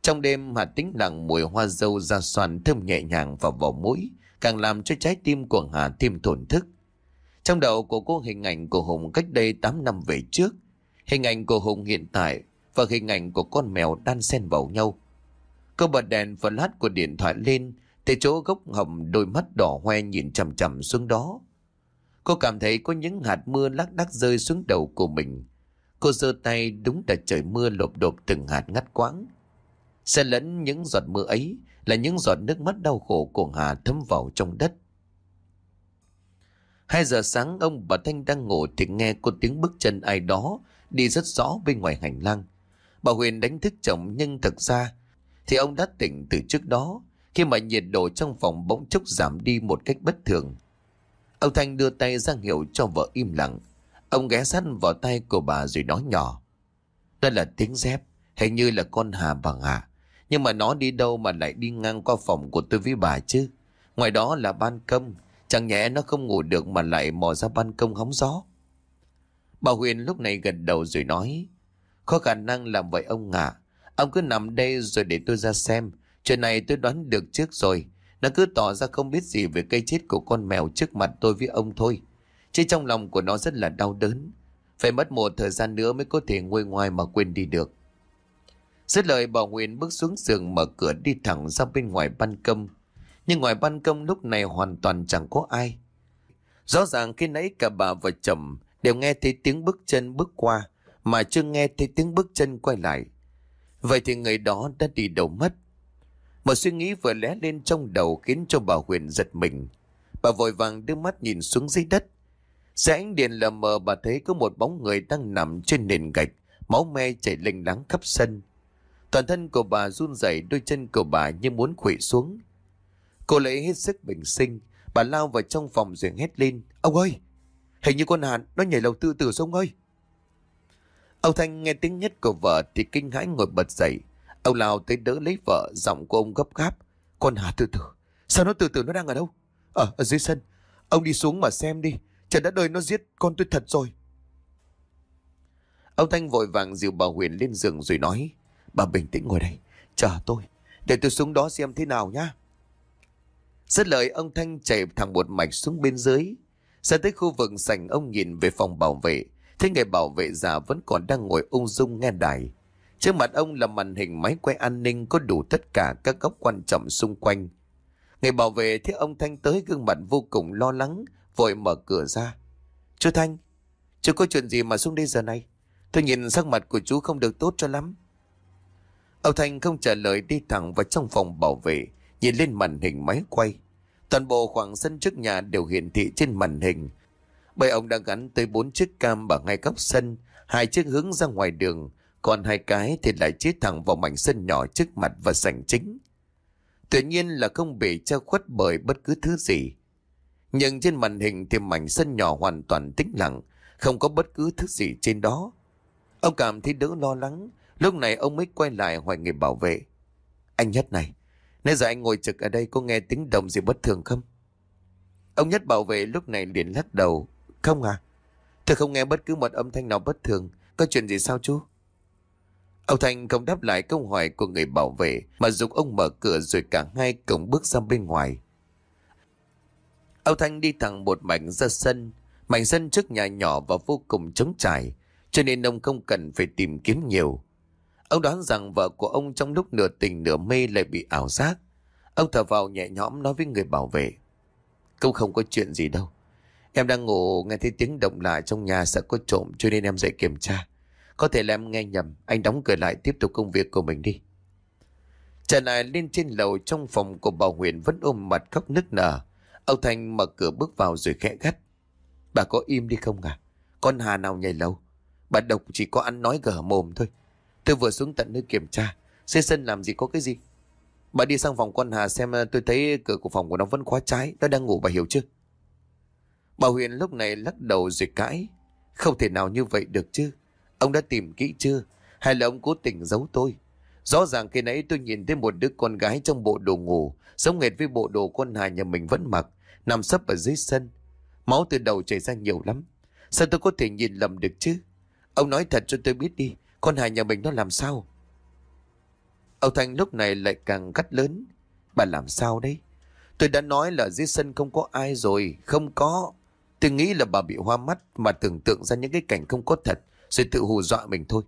Trong đêm Hà tính lặng mùi hoa dâu ra xoàn thơm nhẹ nhàng vào vỏ mũi, càng làm cho trái tim của Hà thêm thổn thức. Trong đầu của cô hình ảnh của Hùng cách đây 8 năm về trước, hình ảnh của Hùng hiện tại và hình ảnh của con mèo đan xen vào nhau. Cô bật đèn flash của điện thoại lên, thì chỗ gốc hầm đôi mắt đỏ hoe nhìn chằm chằm xuống đó. Cô cảm thấy có những hạt mưa lác đác rơi xuống đầu của mình. Cô giơ tay đúng là trời mưa lộp đột từng hạt ngắt quãng. Xe lẫn những giọt mưa ấy là những giọt nước mắt đau khổ của Hà thấm vào trong đất. Hai giờ sáng, ông bà Thanh đang ngủ thì nghe có tiếng bước chân ai đó đi rất rõ bên ngoài hành lang. Bà Huyền đánh thức chồng nhưng thật ra thì ông đã tỉnh từ trước đó khi mà nhiệt độ trong phòng bỗng chốc giảm đi một cách bất thường. Ông Thanh đưa tay ra hiệu cho vợ im lặng. Ông ghé sát vào tay của bà rồi nói nhỏ. Đó là tiếng dép, hình như là con Hà bằng Hà. Nhưng mà nó đi đâu mà lại đi ngang qua phòng của tôi với bà chứ? Ngoài đó là ban công, Chẳng nhẽ nó không ngủ được mà lại mò ra ban công hóng gió. Bà Huyền lúc này gần đầu rồi nói. Có khả năng làm vậy ông ạ. Ông cứ nằm đây rồi để tôi ra xem. Chuyện này tôi đoán được trước rồi. Nó cứ tỏ ra không biết gì về cây chết của con mèo trước mặt tôi với ông thôi. Chứ trong lòng của nó rất là đau đớn. Phải mất một thời gian nữa mới có thể nguôi ngoai mà quên đi được. Dứt lời, bà Nguyên bước xuống giường mở cửa đi thẳng ra bên ngoài ban công. Nhưng ngoài ban công lúc này hoàn toàn chẳng có ai. Rõ ràng khi nãy cả bà và chồng đều nghe thấy tiếng bước chân bước qua, mà chưa nghe thấy tiếng bước chân quay lại. Vậy thì người đó đã đi đầu mất. Một suy nghĩ vừa lé lên trong đầu khiến cho bà Huyền giật mình. Bà vội vàng đưa mắt nhìn xuống dưới đất. Xe ánh điện lờ mờ bà thấy có một bóng người đang nằm trên nền gạch, máu me chảy lênh láng khắp sân. Toàn thân của bà run rẩy, đôi chân của bà như muốn khuỵu xuống. Cô lấy hết sức bình sinh, bà lao vào trong phòng rồi hét lên. Ông ơi, hình như con hạn nó nhảy lầu tư tử xuống ơi. Ông Thanh nghe tiếng nhất của vợ thì kinh hãi ngồi bật dậy. Ông lao tới đỡ lấy vợ, giọng của ông gấp gáp. Con Hà từ từ, sao nó từ từ nó đang ở đâu? Ở, ở dưới sân, ông đi xuống mà xem đi. Trời đã đời nó giết con tôi thật rồi. Ông Thanh vội vàng dìu bà Huyền lên giường rồi nói. Bà bình tĩnh ngồi đây, chờ tôi. Để tôi xuống đó xem thế nào nhá. Rất lời ông Thanh chạy thẳng một mạch xuống bên dưới. Ra tới khu vực sảnh ông nhìn về phòng bảo vệ. Thế người bảo vệ già vẫn còn đang ngồi ung dung nghe đài. Trước mặt ông là màn hình máy quay an ninh có đủ tất cả các góc quan trọng xung quanh. Người bảo vệ thấy ông Thanh tới gương mặt vô cùng lo lắng, vội mở cửa ra. Chú Thanh, chú có chuyện gì mà xuống đây giờ này? Tôi nhìn sắc mặt của chú không được tốt cho lắm. Ông Thanh không trả lời đi thẳng vào trong phòng bảo vệ, nhìn lên màn hình máy quay. Toàn bộ khoảng sân trước nhà đều hiển thị trên màn hình. Bởi ông đã gắn tới bốn chiếc cam ở ngay góc sân, hai chiếc hướng ra ngoài đường, còn hai cái thì lại chết thẳng vào mảnh sân nhỏ trước mặt và sảnh chính. Tuy nhiên là không bị che khuất bởi bất cứ thứ gì. Nhưng trên màn hình thì mảnh sân nhỏ hoàn toàn tĩnh lặng, không có bất cứ thứ gì trên đó. Ông cảm thấy đỡ lo lắng, lúc này ông mới quay lại hỏi người bảo vệ. Anh Nhất này, nãy giờ anh ngồi trực ở đây có nghe tiếng động gì bất thường không? Ông Nhất bảo vệ lúc này liền lắc đầu. Không à, tôi không nghe bất cứ một âm thanh nào bất thường. Có chuyện gì sao chú? Ông Thành không đáp lại câu hỏi của người bảo vệ, mà dục ông mở cửa rồi cả hai cùng bước ra bên ngoài. Ông Thanh đi thẳng một mảnh ra sân. Mảnh sân trước nhà nhỏ và vô cùng trống trải, cho nên ông không cần phải tìm kiếm nhiều. Ông đoán rằng vợ của ông trong lúc nửa tình nửa mê lại bị ảo giác. Ông thở vào nhẹ nhõm nói với người bảo vệ. Cũng không có chuyện gì đâu. Em đang ngủ, nghe thấy tiếng động lạ trong nhà sợ có trộm, cho nên em dậy kiểm tra. Có thể là em nghe nhầm, anh đóng cửa lại tiếp tục công việc của mình đi. Trở lại lên trên lầu trong phòng của bà Huyền vẫn ôm mặt khóc nức nở. Ông Thành mở cửa bước vào rồi khẽ gắt. Bà có im đi không à? Con Hà nào nhảy lầu? Bà độc chỉ có ăn nói gở mồm thôi. Tôi vừa xuống tận nơi kiểm tra. Xe sân làm gì có cái gì? Bà đi sang phòng con Hà xem ờ, tôi thấy cửa của phòng của nó vẫn khóa trái. Nó đang ngủ bà hiểu chưa? Bà Huyền lúc này lắc đầu rồi cãi. Không thể nào như vậy được chứ. Ông đã tìm kỹ chưa? Hay là ông cố tình giấu tôi? Rõ ràng khi nãy tôi nhìn thấy một đứa con gái trong bộ đồ ngủ, sống nghệt với bộ đồ con Hà nhà mình vẫn mặc, nằm sấp ở dưới sân. Máu từ đầu chảy ra nhiều lắm. Sao tôi có thể nhìn lầm được chứ? Ông nói thật cho tôi biết đi, con Hà nhà mình nó làm sao? Ông Thanh lúc này lại càng gắt lớn. Bà làm sao đấy? Tôi đã nói là dưới sân không có ai rồi, không có. Tôi nghĩ là bà bị hoa mắt mà tưởng tượng ra những cái cảnh không có thật, rồi tự hù dọa mình thôi.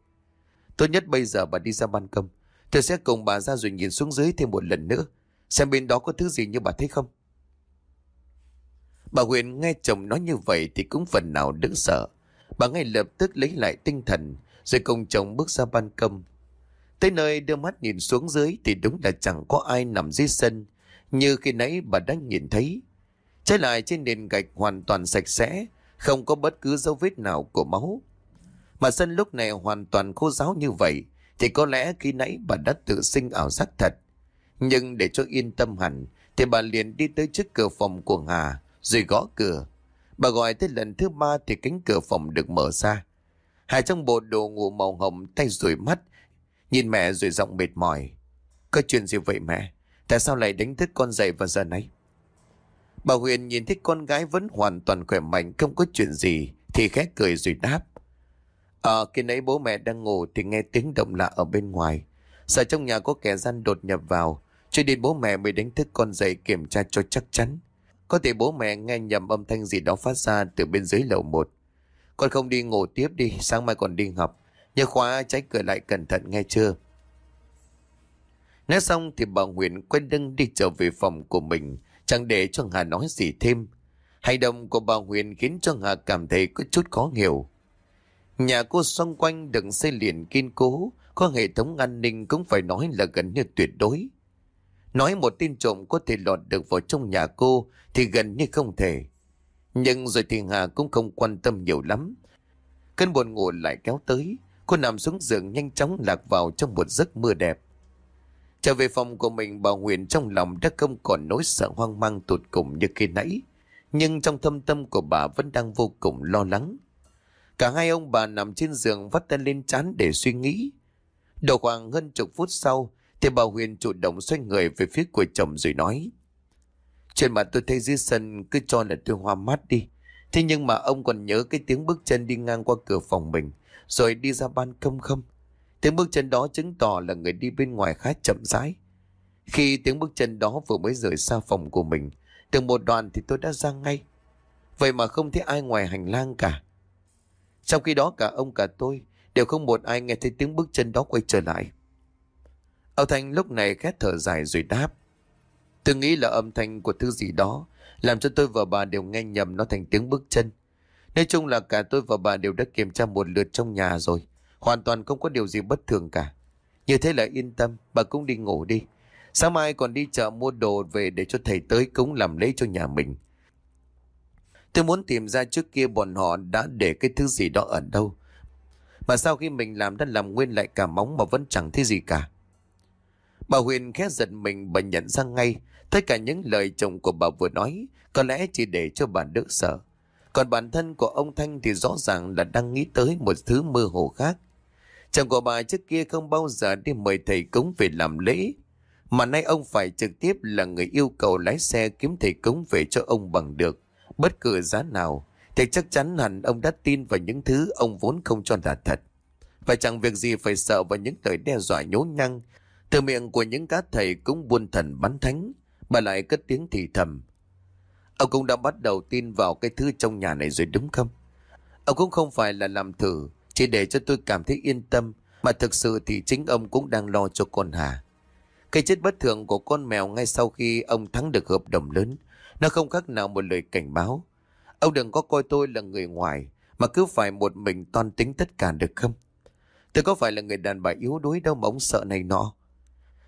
Tốt nhất bây giờ bà đi ra ban công. Tôi sẽ cùng bà ra rồi nhìn xuống dưới thêm một lần nữa. Xem bên đó có thứ gì như bà thấy không? Bà Huyền nghe chồng nói như vậy thì cũng phần nào đỡ sợ. Bà ngay lập tức lấy lại tinh thần rồi cùng chồng bước ra ban công. Tới nơi đưa mắt nhìn xuống dưới thì đúng là chẳng có ai nằm dưới sân như khi nãy bà đã nhìn thấy. Trái lại trên nền gạch hoàn toàn sạch sẽ, không có bất cứ dấu vết nào của máu. Mà sân lúc này hoàn toàn khô giáo như vậy thì có lẽ khi nãy bà đã tự sinh ảo giác thật. Nhưng để cho yên tâm hẳn thì bà liền đi tới trước cửa phòng của Hà rồi gõ cửa. Bà gọi tới lần thứ ba thì cánh cửa phòng được mở ra. Hà trong bộ đồ ngủ màu hồng tay rủi mắt, nhìn mẹ rồi giọng mệt mỏi. Có chuyện gì vậy mẹ? Tại sao lại đánh thức con dậy vào giờ này? Bà Huyền nhìn thấy con gái vẫn hoàn toàn khỏe mạnh không có chuyện gì thì khẽ cười rồi đáp. Ờ, khi nãy bố mẹ đang ngủ thì nghe tiếng động lạ ở bên ngoài. Sợ trong nhà có kẻ gian đột nhập vào, cho nên bố mẹ mới đánh thức con dậy kiểm tra cho chắc chắn. Có thể bố mẹ nghe nhầm âm thanh gì đó phát ra từ bên dưới lầu một. Con không đi ngủ tiếp đi, sáng mai còn đi học. Nhớ khóa trái cửa lại cẩn thận nghe chưa? Nói xong thì bà Huyền quay lưng đi trở về phòng của mình, chẳng để cho Hà nói gì thêm. Hành động của bà Huyền khiến cho Hà cảm thấy có chút khó hiểu. Nhà cô xung quanh đừng xây liền kiên cố, có hệ thống an ninh cũng phải nói là gần như tuyệt đối. Nói một tin trộm có thể lọt được vào trong nhà cô thì gần như không thể. Nhưng rồi thì Hà cũng không quan tâm nhiều lắm. Cơn buồn ngủ lại kéo tới, cô nằm xuống giường nhanh chóng lạc vào trong một giấc mưa đẹp. Trở về phòng của mình bà Huyền trong lòng đã không còn nỗi sợ hoang mang tụt cùng như khi nãy. Nhưng trong thâm tâm của bà vẫn đang vô cùng lo lắng. Cả hai ông bà nằm trên giường vắt tay lên chán để suy nghĩ. Độ khoảng hơn chục phút sau thì bà Huyền chủ động xoay người về phía của chồng rồi nói. Trên mà tôi thấy dưới sân cứ cho là tôi hoa mát đi. Thế nhưng mà ông còn nhớ cái tiếng bước chân đi ngang qua cửa phòng mình rồi đi ra ban công không? Tiếng bước chân đó chứng tỏ là người đi bên ngoài khá chậm rãi. Khi tiếng bước chân đó vừa mới rời xa phòng của mình, được một đoạn thì tôi đã ra ngay. Vậy mà không thấy ai ngoài hành lang cả. Trong khi đó cả ông cả tôi đều không một ai nghe thấy tiếng bước chân đó quay trở lại. Âu Thanh lúc này khét thở dài rồi đáp. Tôi nghĩ là âm thanh của thứ gì đó làm cho tôi và bà đều nghe nhầm nó thành tiếng bước chân. Nói chung là cả tôi và bà đều đã kiểm tra một lượt trong nhà rồi. Hoàn toàn không có điều gì bất thường cả. Như thế là yên tâm, bà cũng đi ngủ đi. Sáng mai còn đi chợ mua đồ về để cho thầy tới cúng làm lễ cho nhà mình. Tôi muốn tìm ra trước kia bọn họ đã để cái thứ gì đó ở đâu. Mà sau khi mình làm đã làm nguyên lại cả móng mà vẫn chẳng thấy gì cả. Bà Huyền khẽ giật mình bà nhận ra ngay, tất cả những lời chồng của bà vừa nói có lẽ chỉ để cho bà đỡ sợ. Còn bản thân của ông Thanh thì rõ ràng là đang nghĩ tới một thứ mơ hồ khác. Chồng của bà trước kia không bao giờ đi mời thầy cúng về làm lễ. Mà nay ông phải trực tiếp là người yêu cầu lái xe kiếm thầy cúng về cho ông bằng được. Bất cứ giá nào, thì chắc chắn hẳn ông đã tin vào những thứ ông vốn không cho là thật. Và chẳng việc gì phải sợ vào những lời đe dọa nhố nhăng từ miệng của những cá thầy cũng buôn thần bắn thánh, bà lại cất tiếng thì thầm. Ông cũng đã bắt đầu tin vào cái thứ trong nhà này rồi đúng không? Ông cũng không phải là làm thử, chỉ để cho tôi cảm thấy yên tâm, mà thực sự thì chính ông cũng đang lo cho con Hà. Cái chết bất thường của con mèo ngay sau khi ông thắng được hợp đồng lớn, nó không khác nào một lời cảnh báo. Ông đừng có coi tôi là người ngoài, mà cứ phải một mình toan tính tất cả được không? Tôi có phải là người đàn bà yếu đuối đâu mà ông sợ này nọ.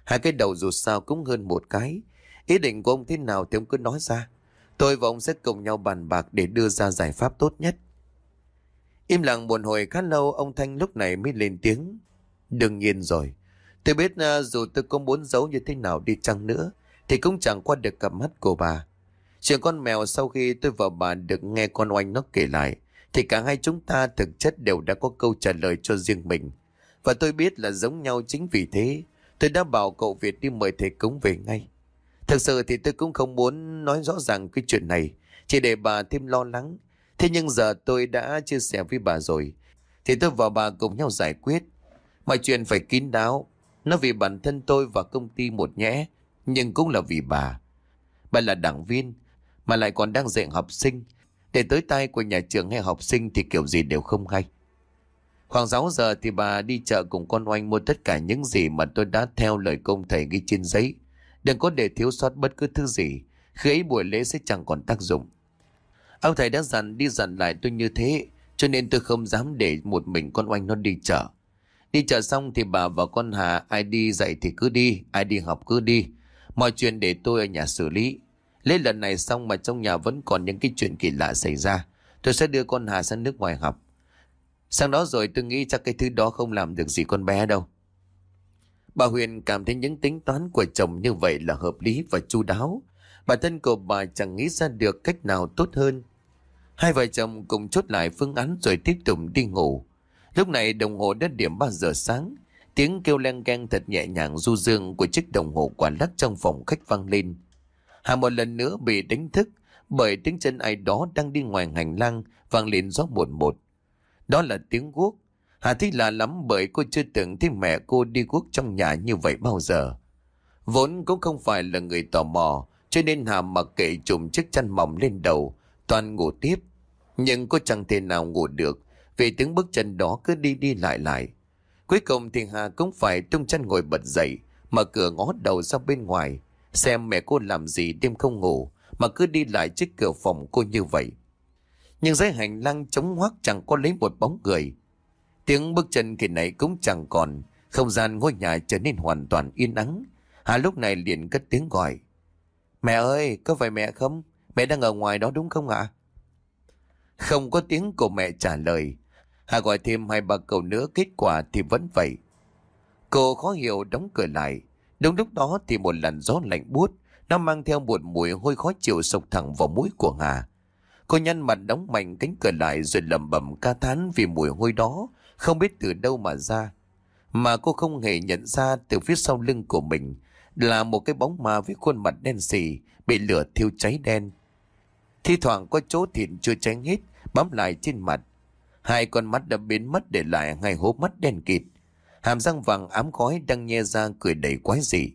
Hai cái đầu dù sao cũng hơn một cái. Ý định của ông thế nào thì ông cứ nói ra. Tôi và ông sẽ cùng nhau bàn bạc để đưa ra giải pháp tốt nhất. Im lặng buồn hồi khá lâu ông Thanh lúc này mới lên tiếng. Đương nhiên rồi. Tôi biết à, dù tôi có muốn giấu như thế nào đi chăng nữa thì cũng chẳng qua được cặp mắt của bà. Chuyện con mèo sau khi tôi và bà được nghe con oanh nó kể lại thì cả hai chúng ta thực chất đều đã có câu trả lời cho riêng mình. Và tôi biết là giống nhau chính vì thế tôi đã bảo cậu Việt đi mời thầy cúng về ngay. Thực sự thì tôi cũng không muốn nói rõ ràng cái chuyện này, chỉ để bà thêm lo lắng. Thế nhưng giờ tôi đã chia sẻ với bà rồi, thì tôi và bà cùng nhau giải quyết. Mọi chuyện phải kín đáo, nó vì bản thân tôi và công ty một nhẽ, nhưng cũng là vì bà. Bà là đảng viên, mà lại còn đang dạy học sinh, để tới tay của nhà trường hay học sinh thì kiểu gì đều không hay. Khoảng 6 giờ thì bà đi chợ cùng con oanh mua tất cả những gì mà tôi đã theo lời công thầy ghi trên giấy. Đừng có để thiếu sót bất cứ thứ gì, khi ấy buổi lễ sẽ chẳng còn tác dụng. Ông thầy đã dặn đi dặn lại tôi như thế, cho nên tôi không dám để một mình con oanh nó đi chợ. Đi chợ xong thì bà và con Hà ai đi dạy thì cứ đi, ai đi học cứ đi. Mọi chuyện để tôi ở nhà xử lý lấy lần này xong mà trong nhà vẫn còn những cái chuyện kỳ lạ xảy ra. Tôi sẽ đưa con Hà sang nước ngoài học. Sang đó rồi tôi nghĩ chắc cái thứ đó không làm được gì con bé đâu. Bà Huyền cảm thấy những tính toán của chồng như vậy là hợp lý và chu đáo. Bản thân của bà chẳng nghĩ ra được cách nào tốt hơn. Hai vợ chồng cùng chốt lại phương án rồi tiếp tục đi ngủ. Lúc này đồng hồ đã điểm 3 giờ sáng. Tiếng kêu len keng thật nhẹ nhàng du dương của chiếc đồng hồ quả lắc trong phòng khách vang lên. Hà một lần nữa bị đánh thức bởi tiếng chân ai đó đang đi ngoài hành lang vang lên gió buồn một. Đó là tiếng guốc. Hà thích lạ lắm bởi cô chưa từng thấy mẹ cô đi guốc trong nhà như vậy bao giờ. Vốn cũng không phải là người tò mò, cho nên Hà mặc kệ trùm chiếc chăn mỏng lên đầu, toàn ngủ tiếp. Nhưng cô chẳng thể nào ngủ được, vì tiếng bước chân đó cứ đi đi lại lại. Cuối cùng thì Hà cũng phải tung chân ngồi bật dậy, mở cửa ngó đầu ra bên ngoài, xem mẹ cô làm gì đêm không ngủ, mà cứ đi lại trước cửa phòng cô như vậy. Nhưng dưới hành lang trống hoác chẳng có lấy một bóng người. Tiếng bước chân kỳ nãy cũng chẳng còn, không gian ngôi nhà trở nên hoàn toàn yên ắng. Hà lúc này liền cất tiếng gọi. Mẹ ơi, có phải mẹ không? Mẹ đang ở ngoài đó đúng không ạ? Không có tiếng của mẹ trả lời. Hà gọi thêm hai ba câu nữa kết quả thì vẫn vậy. Cô khó hiểu đóng cửa lại. Đúng lúc đó thì một làn gió lạnh buốt, nó mang theo một mùi hôi khó chịu sộc thẳng vào mũi của Hà. Cô nhăn mặt đóng mạnh cánh cửa lại rồi lầm bầm ca thán vì mùi hôi đó, không biết từ đâu mà ra. Mà cô không hề nhận ra từ phía sau lưng của mình là một cái bóng ma với khuôn mặt đen xì, bị lửa thiêu cháy đen. Thi thoảng có chỗ thịt chưa cháy hết, bám lại trên mặt. Hai con mắt đã biến mất để lại hai hố mắt đen kịt. Hàm răng vàng ám khói đang nhe ra cười đầy quái dị.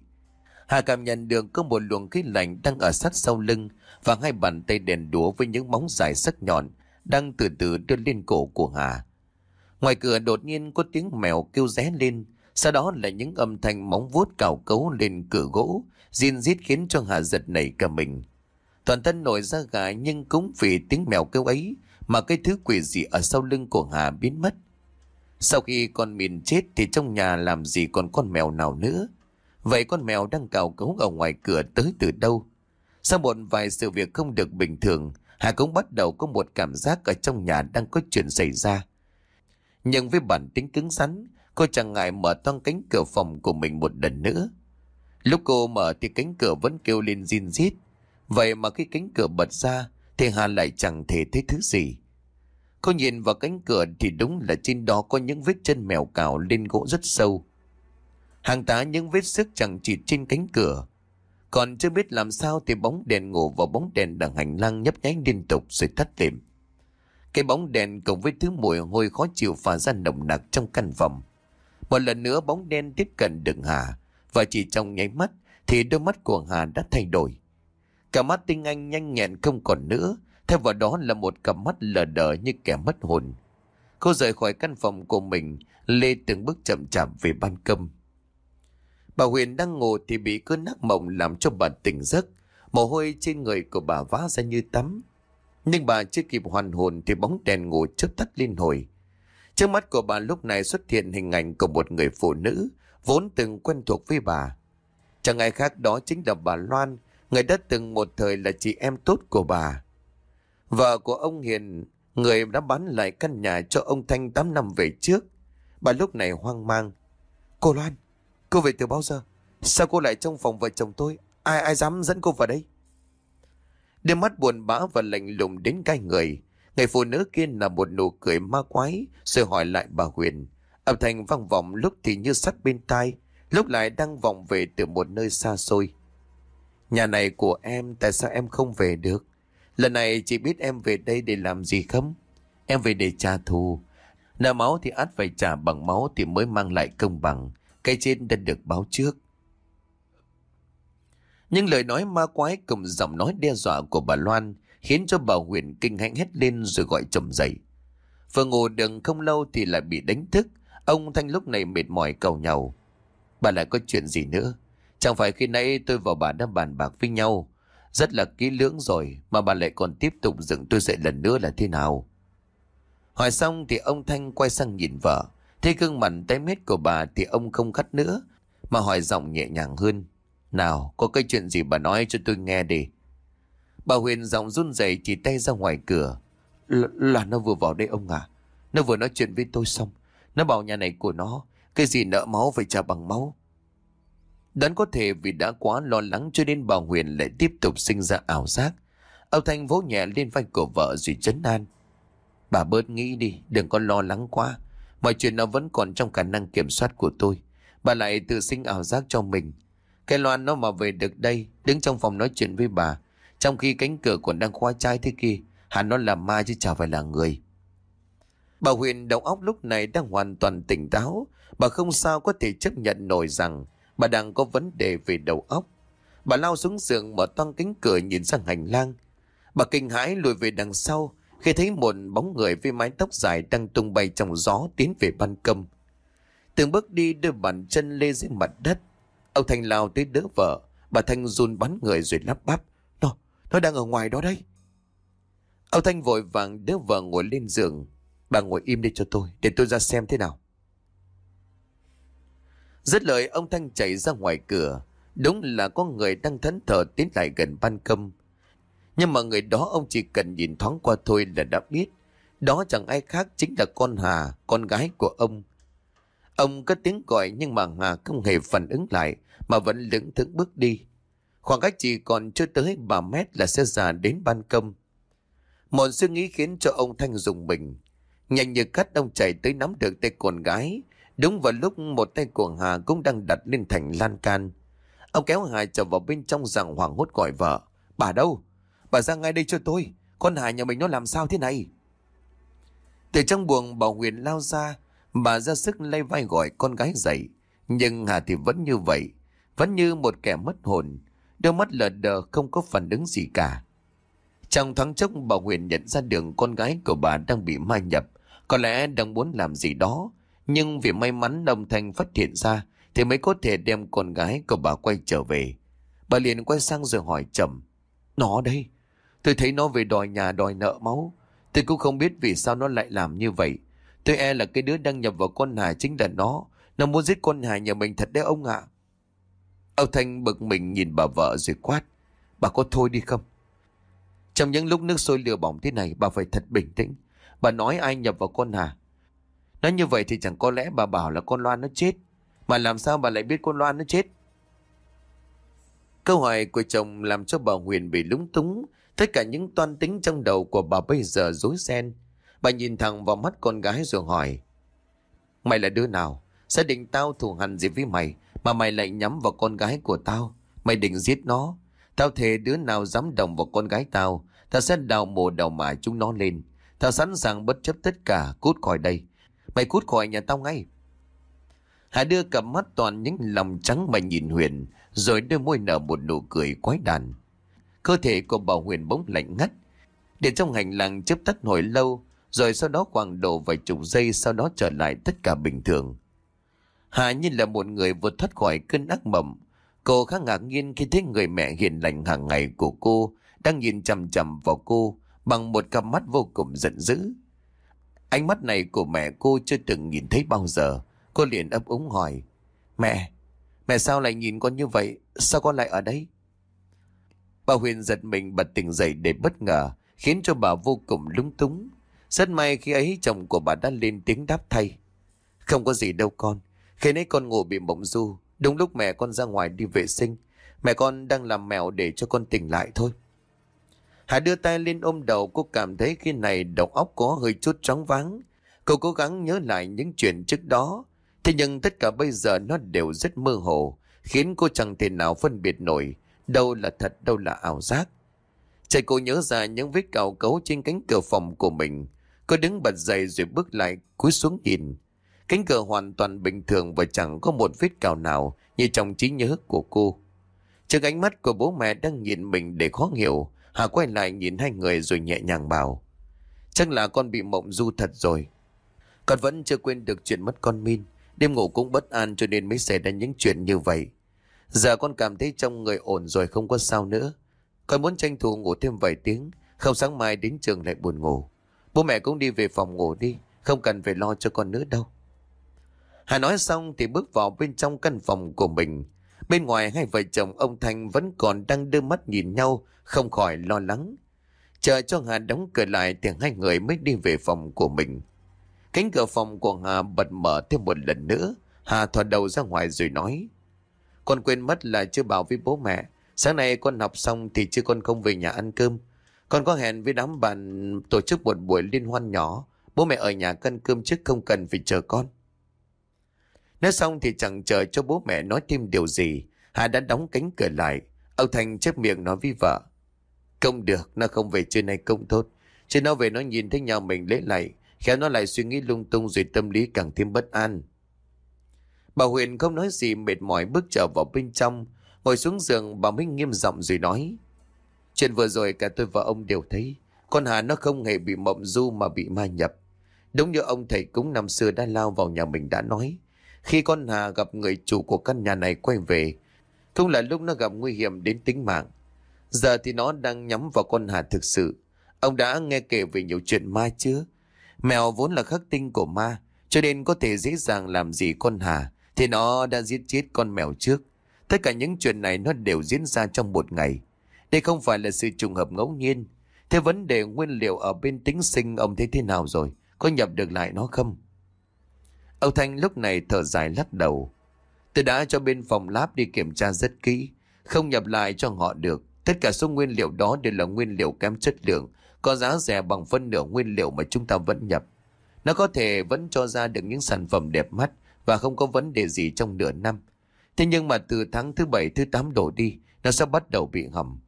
Hà cảm nhận được có một luồng khí lạnh đang ở sát sau lưng và hai bàn tay đèn đúa với những móng dài sắc nhọn đang từ từ đưa lên cổ của Hà. Ngoài cửa đột nhiên có tiếng mèo kêu ré lên, sau đó là những âm thanh móng vuốt cào cấu lên cửa gỗ, rin rít khiến cho Hà giật nảy cả mình. Toàn thân nổi ra gà nhưng cũng vì tiếng mèo kêu ấy mà cái thứ quỷ dị ở sau lưng của Hà biến mất. Sau khi con mìn chết thì trong nhà làm gì còn con mèo nào nữa. Vậy con mèo đang cào cấu ở ngoài cửa tới từ đâu? Sau một vài sự việc không được bình thường, Hà cũng bắt đầu có một cảm giác ở trong nhà đang có chuyện xảy ra. Nhưng với bản tính cứng rắn, cô chẳng ngại mở toang cánh cửa phòng của mình một lần nữa. Lúc cô mở thì cánh cửa vẫn kêu lên zin rít. Vậy mà khi cánh cửa bật ra thì Hà lại chẳng thể thấy thứ gì. Cô nhìn vào cánh cửa thì đúng là trên đó có những vết chân mèo cào lên gỗ rất sâu. Hàng tá những vết sức chẳng chỉ trên cánh cửa. Còn chưa biết làm sao thì bóng đèn ngủ vào bóng đèn đằng hành lang nhấp nháy liên tục rồi tắt lịm. Cái bóng đèn cùng với thứ mùi hôi khó chịu phả ra nồng nặc trong căn phòng. Một lần nữa bóng đen tiếp cận đường Hà và chỉ trong nháy mắt thì đôi mắt của Hà đã thay đổi. Cả mắt tinh anh nhanh nhẹn không còn nữa, theo vào đó là một cặp mắt lờ đờ như kẻ mất hồn. Cô rời khỏi căn phòng của mình, lê từng bước chậm chạp về ban công. Bà Huyền đang ngủ thì bị cơn nắc mộng làm cho bà tỉnh giấc, mồ hôi trên người của bà vã ra như tắm. Nhưng bà chưa kịp hoàn hồn thì bóng đèn ngủ chớp tắt liên hồi. Trước mắt của bà lúc này xuất hiện hình ảnh của một người phụ nữ vốn từng quen thuộc với bà. Chẳng ai khác đó chính là bà Loan, người đã từng một thời là chị em tốt của bà. Vợ của ông Hiền, người đã bán lại căn nhà cho ông Thanh 8 năm về trước. Bà lúc này hoang mang. Cô Loan, cô về từ bao giờ? Sao cô lại trong phòng vợ chồng tôi? Ai ai dám dẫn cô vào đây? Đôi mắt buồn bã và lạnh lùng đến cay người. Người phụ nữ kia là một nụ cười ma quái, rồi hỏi lại bà Huyền. Âm thanh vang vọng lúc thì như sắt bên tai, lúc lại đang vọng về từ một nơi xa xôi. Nhà này của em, tại sao em không về được? Lần này chị biết em về đây để làm gì không? Em về để trả thù. Nợ máu thì ắt phải trả bằng máu thì mới mang lại công bằng. Cái trên đã được báo trước. Nhưng lời nói ma quái cùng giọng nói đe dọa của bà Loan khiến cho bà Huyền kinh hãi hét lên rồi gọi chồng dậy. Vừa ngủ đừng không lâu thì lại bị đánh thức. Ông Thanh lúc này mệt mỏi cầu nhau. Bà lại có chuyện gì nữa? Chẳng phải khi nãy tôi và bà đã bàn bạc với nhau. Rất là kỹ lưỡng rồi mà bà lại còn tiếp tục dựng tôi dậy lần nữa là thế nào? Hỏi xong thì ông Thanh quay sang nhìn vợ. Thấy gương mặt tái mét của bà thì ông không khắt nữa mà hỏi giọng nhẹ nhàng hơn. Nào, có cái chuyện gì bà nói cho tôi nghe đi. Bà Huyền giọng run rẩy chỉ tay ra ngoài cửa. L là nó vừa vào đây ông à. Nó vừa nói chuyện với tôi xong. Nó bảo nhà này của nó. Cái gì nợ máu phải trả bằng máu. Đoán có thể vì đã quá lo lắng cho nên bà Huyền lại tiếp tục sinh ra ảo giác. Ông Thanh vỗ nhẹ lên vai của vợ rồi chấn an. Bà bớt nghĩ đi, đừng có lo lắng quá. Mọi chuyện nó vẫn còn trong khả năng kiểm soát của tôi. Bà lại tự sinh ảo giác cho mình. Cái loan nó mà về được đây, đứng trong phòng nói chuyện với bà. Trong khi cánh cửa còn đang khóa trái thế kia, hẳn nó là ma chứ chả phải là người. Bà Huyền đầu óc lúc này đang hoàn toàn tỉnh táo. Bà không sao có thể chấp nhận nổi rằng bà đang có vấn đề về đầu óc. Bà lao xuống giường mở toang cánh cửa nhìn sang hành lang. Bà kinh hãi lùi về đằng sau khi thấy một bóng người với mái tóc dài đang tung bay trong gió tiến về ban công. Từng bước đi đưa bàn chân lê dưới mặt đất. Ông Thanh lao tới đỡ vợ. Bà Thanh run bắn người rồi lắp bắp. Nó, nó đang ở ngoài đó đây. Ông Thanh vội vàng đỡ vợ ngồi lên giường. Bà ngồi im đi cho tôi, để tôi ra xem thế nào. Rất lời ông Thanh chạy ra ngoài cửa. Đúng là có người đang thẫn thờ tiến lại gần ban công. Nhưng mà người đó ông chỉ cần nhìn thoáng qua thôi là đã biết. Đó chẳng ai khác chính là con Hà, con gái của ông. Ông có tiếng gọi nhưng mà Hà không hề phản ứng lại mà vẫn lững thững bước đi. Khoảng cách chỉ còn chưa tới 3 mét là sẽ già đến ban công. Một suy nghĩ khiến cho ông Thanh dùng mình. Nhanh như cắt ông chạy tới nắm được tay con gái. Đúng vào lúc một tay của Hà cũng đang đặt lên thành lan can. Ông kéo Hà trở vào bên trong rằng hoảng hốt gọi vợ. Bà đâu? Bà ra ngay đây cho tôi. Con Hà nhà mình nó làm sao thế này? Từ trong buồng bà Huyền lao ra. Bà ra sức lay vai gọi con gái dậy. Nhưng Hà thì vẫn như vậy. Vẫn như một kẻ mất hồn. Đôi mắt lờ đờ, không có phản ứng gì cả. Trong thoáng chốc, bà Huyền nhận ra đường con gái của bà đang bị ma nhập. Có lẽ đang muốn làm gì đó. Nhưng vì may mắn đồng thanh phát hiện ra, thì mới có thể đem con gái của bà quay trở về. Bà liền quay sang rồi hỏi chậm. Nó đây. Tôi thấy nó về đòi nhà đòi nợ máu. Tôi cũng không biết vì sao nó lại làm như vậy. Tôi e là cái đứa đăng nhập vào con Hà chính là nó. Nó muốn giết con Hà nhà mình thật đấy ông ạ. Âu Thanh bực mình nhìn bà vợ rồi quát. Bà có thôi đi không? Trong những lúc nước sôi lửa bỏng thế này, bà phải thật bình tĩnh. Bà nói ai nhập vào con Hà. Nói như vậy thì chẳng có lẽ bà bảo là con Loan nó chết. Mà làm sao bà lại biết con Loan nó chết? Câu hỏi của chồng làm cho bà Huyền bị lúng túng. Tất cả những toan tính trong đầu của bà bây giờ rối ren. Bà nhìn thẳng vào mắt con gái rồi hỏi. Mày là đứa nào? Gia đình tao thù hằn gì với mày mà mày lại nhắm vào con gái của tao? Mày định giết nó? Tao thề đứa nào dám đồng vào con gái tao, tao sẽ đào mồ đào mả chúng nó lên. Tao sẵn sàng bất chấp tất cả, cút khỏi đây. Mày cút khỏi nhà tao ngay. Hà đưa cặp mắt toàn những lòng trắng mà nhìn Huyền, rồi đôi môi nở một nụ cười quái đàn. Cơ thể của bà Huyền bỗng lạnh ngắt. Để trong hành lang chấp tắt hồi lâu, rồi sau đó khoảng độ vài chục giây sau đó trở lại tất cả bình thường. Hà như là một người vừa thoát khỏi cơn ác mộng. Cô khá ngạc nhiên khi thấy người mẹ hiền lành hàng ngày của cô đang nhìn chằm chằm vào cô bằng một cặp mắt vô cùng giận dữ. Ánh mắt này của mẹ cô chưa từng nhìn thấy bao giờ. Cô liền ấp úng hỏi. Mẹ, mẹ sao lại nhìn con như vậy? Sao con lại ở đây? Bà Huyền giật mình bật tỉnh dậy để bất ngờ, khiến cho bà vô cùng lúng túng. Rất may khi ấy chồng của bà đã lên tiếng đáp thay. Không có gì đâu con. Khi nãy con ngủ bị mộng du, đúng lúc mẹ con ra ngoài đi vệ sinh. Mẹ con đang làm mèo để cho con tỉnh lại thôi. Hà đưa tay lên ôm đầu cô cảm thấy khi này đầu óc có hơi chút trống váng. Cô cố gắng nhớ lại những chuyện trước đó. Thế nhưng tất cả bây giờ nó đều rất mơ hồ, khiến cô chẳng thể nào phân biệt nổi đâu là thật đâu là ảo giác. Chạy cô nhớ ra những vết cào cấu trên cánh cửa phòng của mình. Cô đứng bật dậy rồi bước lại cúi xuống nhìn. Cánh cửa hoàn toàn bình thường và chẳng có một vết cào nào như trong trí nhớ của cô. Trước ánh mắt của bố mẹ đang nhìn mình để khó hiểu, Hà quay lại nhìn hai người rồi nhẹ nhàng bảo. Chắc là con bị mộng du thật rồi. Con vẫn chưa quên được chuyện mất con Min. Đêm ngủ cũng bất an cho nên mới xảy ra những chuyện như vậy. Giờ con cảm thấy trong người ổn rồi không có sao nữa. Con muốn tranh thủ ngủ thêm vài tiếng, không sáng mai đến trường lại buồn ngủ. Bố mẹ cũng đi về phòng ngủ đi, không cần phải lo cho con nữa đâu. Hà nói xong thì bước vào bên trong căn phòng của mình. Bên ngoài hai vợ chồng ông Thanh vẫn còn đang đưa mắt nhìn nhau, không khỏi lo lắng. Chờ cho Hà đóng cửa lại thì hai người mới đi về phòng của mình. Cánh cửa phòng của Hà bật mở thêm một lần nữa. Hà thò đầu ra ngoài rồi nói. Con quên mất là chưa bảo với bố mẹ. Sáng nay con học xong thì chưa con không về nhà ăn cơm. Con có hẹn với đám bạn tổ chức một buổi liên hoan nhỏ. Bố mẹ ở nhà cân cơm trước không cần phải chờ con. Nói xong thì chẳng chờ cho bố mẹ nói thêm điều gì. Hà đã đóng cánh cửa lại. Ông Thành chép miệng nói với vợ. Không được, nó không về trưa nay công thốt. Chứ nó về nó nhìn thấy nhà mình lễ lại. Khéo nó lại suy nghĩ lung tung rồi tâm lý càng thêm bất an. Bà Huyền không nói gì mệt mỏi bước trở vào bên trong. Ngồi xuống giường bà mới nghiêm giọng rồi nói. Chuyện vừa rồi cả tôi và ông đều thấy. Con Hà nó không hề bị mộng du mà bị ma nhập. Đúng như ông thầy cúng năm xưa đã lao vào nhà mình đã nói. Khi con Hà gặp người chủ của căn nhà này quay về, không là lúc nó gặp nguy hiểm đến tính mạng. Giờ thì nó đang nhắm vào con Hà thực sự. Ông đã nghe kể về nhiều chuyện ma chưa? Mèo vốn là khắc tinh của ma, cho nên có thể dễ dàng làm gì con Hà, thì nó đã giết chết con mèo trước. Tất cả những chuyện này nó đều diễn ra trong một ngày. Đây không phải là sự trùng hợp ngẫu nhiên. Thế vấn đề nguyên liệu ở bên tính sinh ông thấy thế nào rồi? Có nhập được lại nó không? Âu Thanh lúc này thở dài lắc đầu. Tôi đã cho bên phòng lab đi kiểm tra rất kỹ. Không nhập lại cho họ được. Tất cả số nguyên liệu đó đều là nguyên liệu kém chất lượng. Có giá rẻ bằng phân nửa nguyên liệu mà chúng ta vẫn nhập. Nó có thể vẫn cho ra được những sản phẩm đẹp mắt và không có vấn đề gì trong nửa năm. Thế nhưng mà từ tháng thứ bảy thứ tám đổ đi, nó sẽ bắt đầu bị hỏng.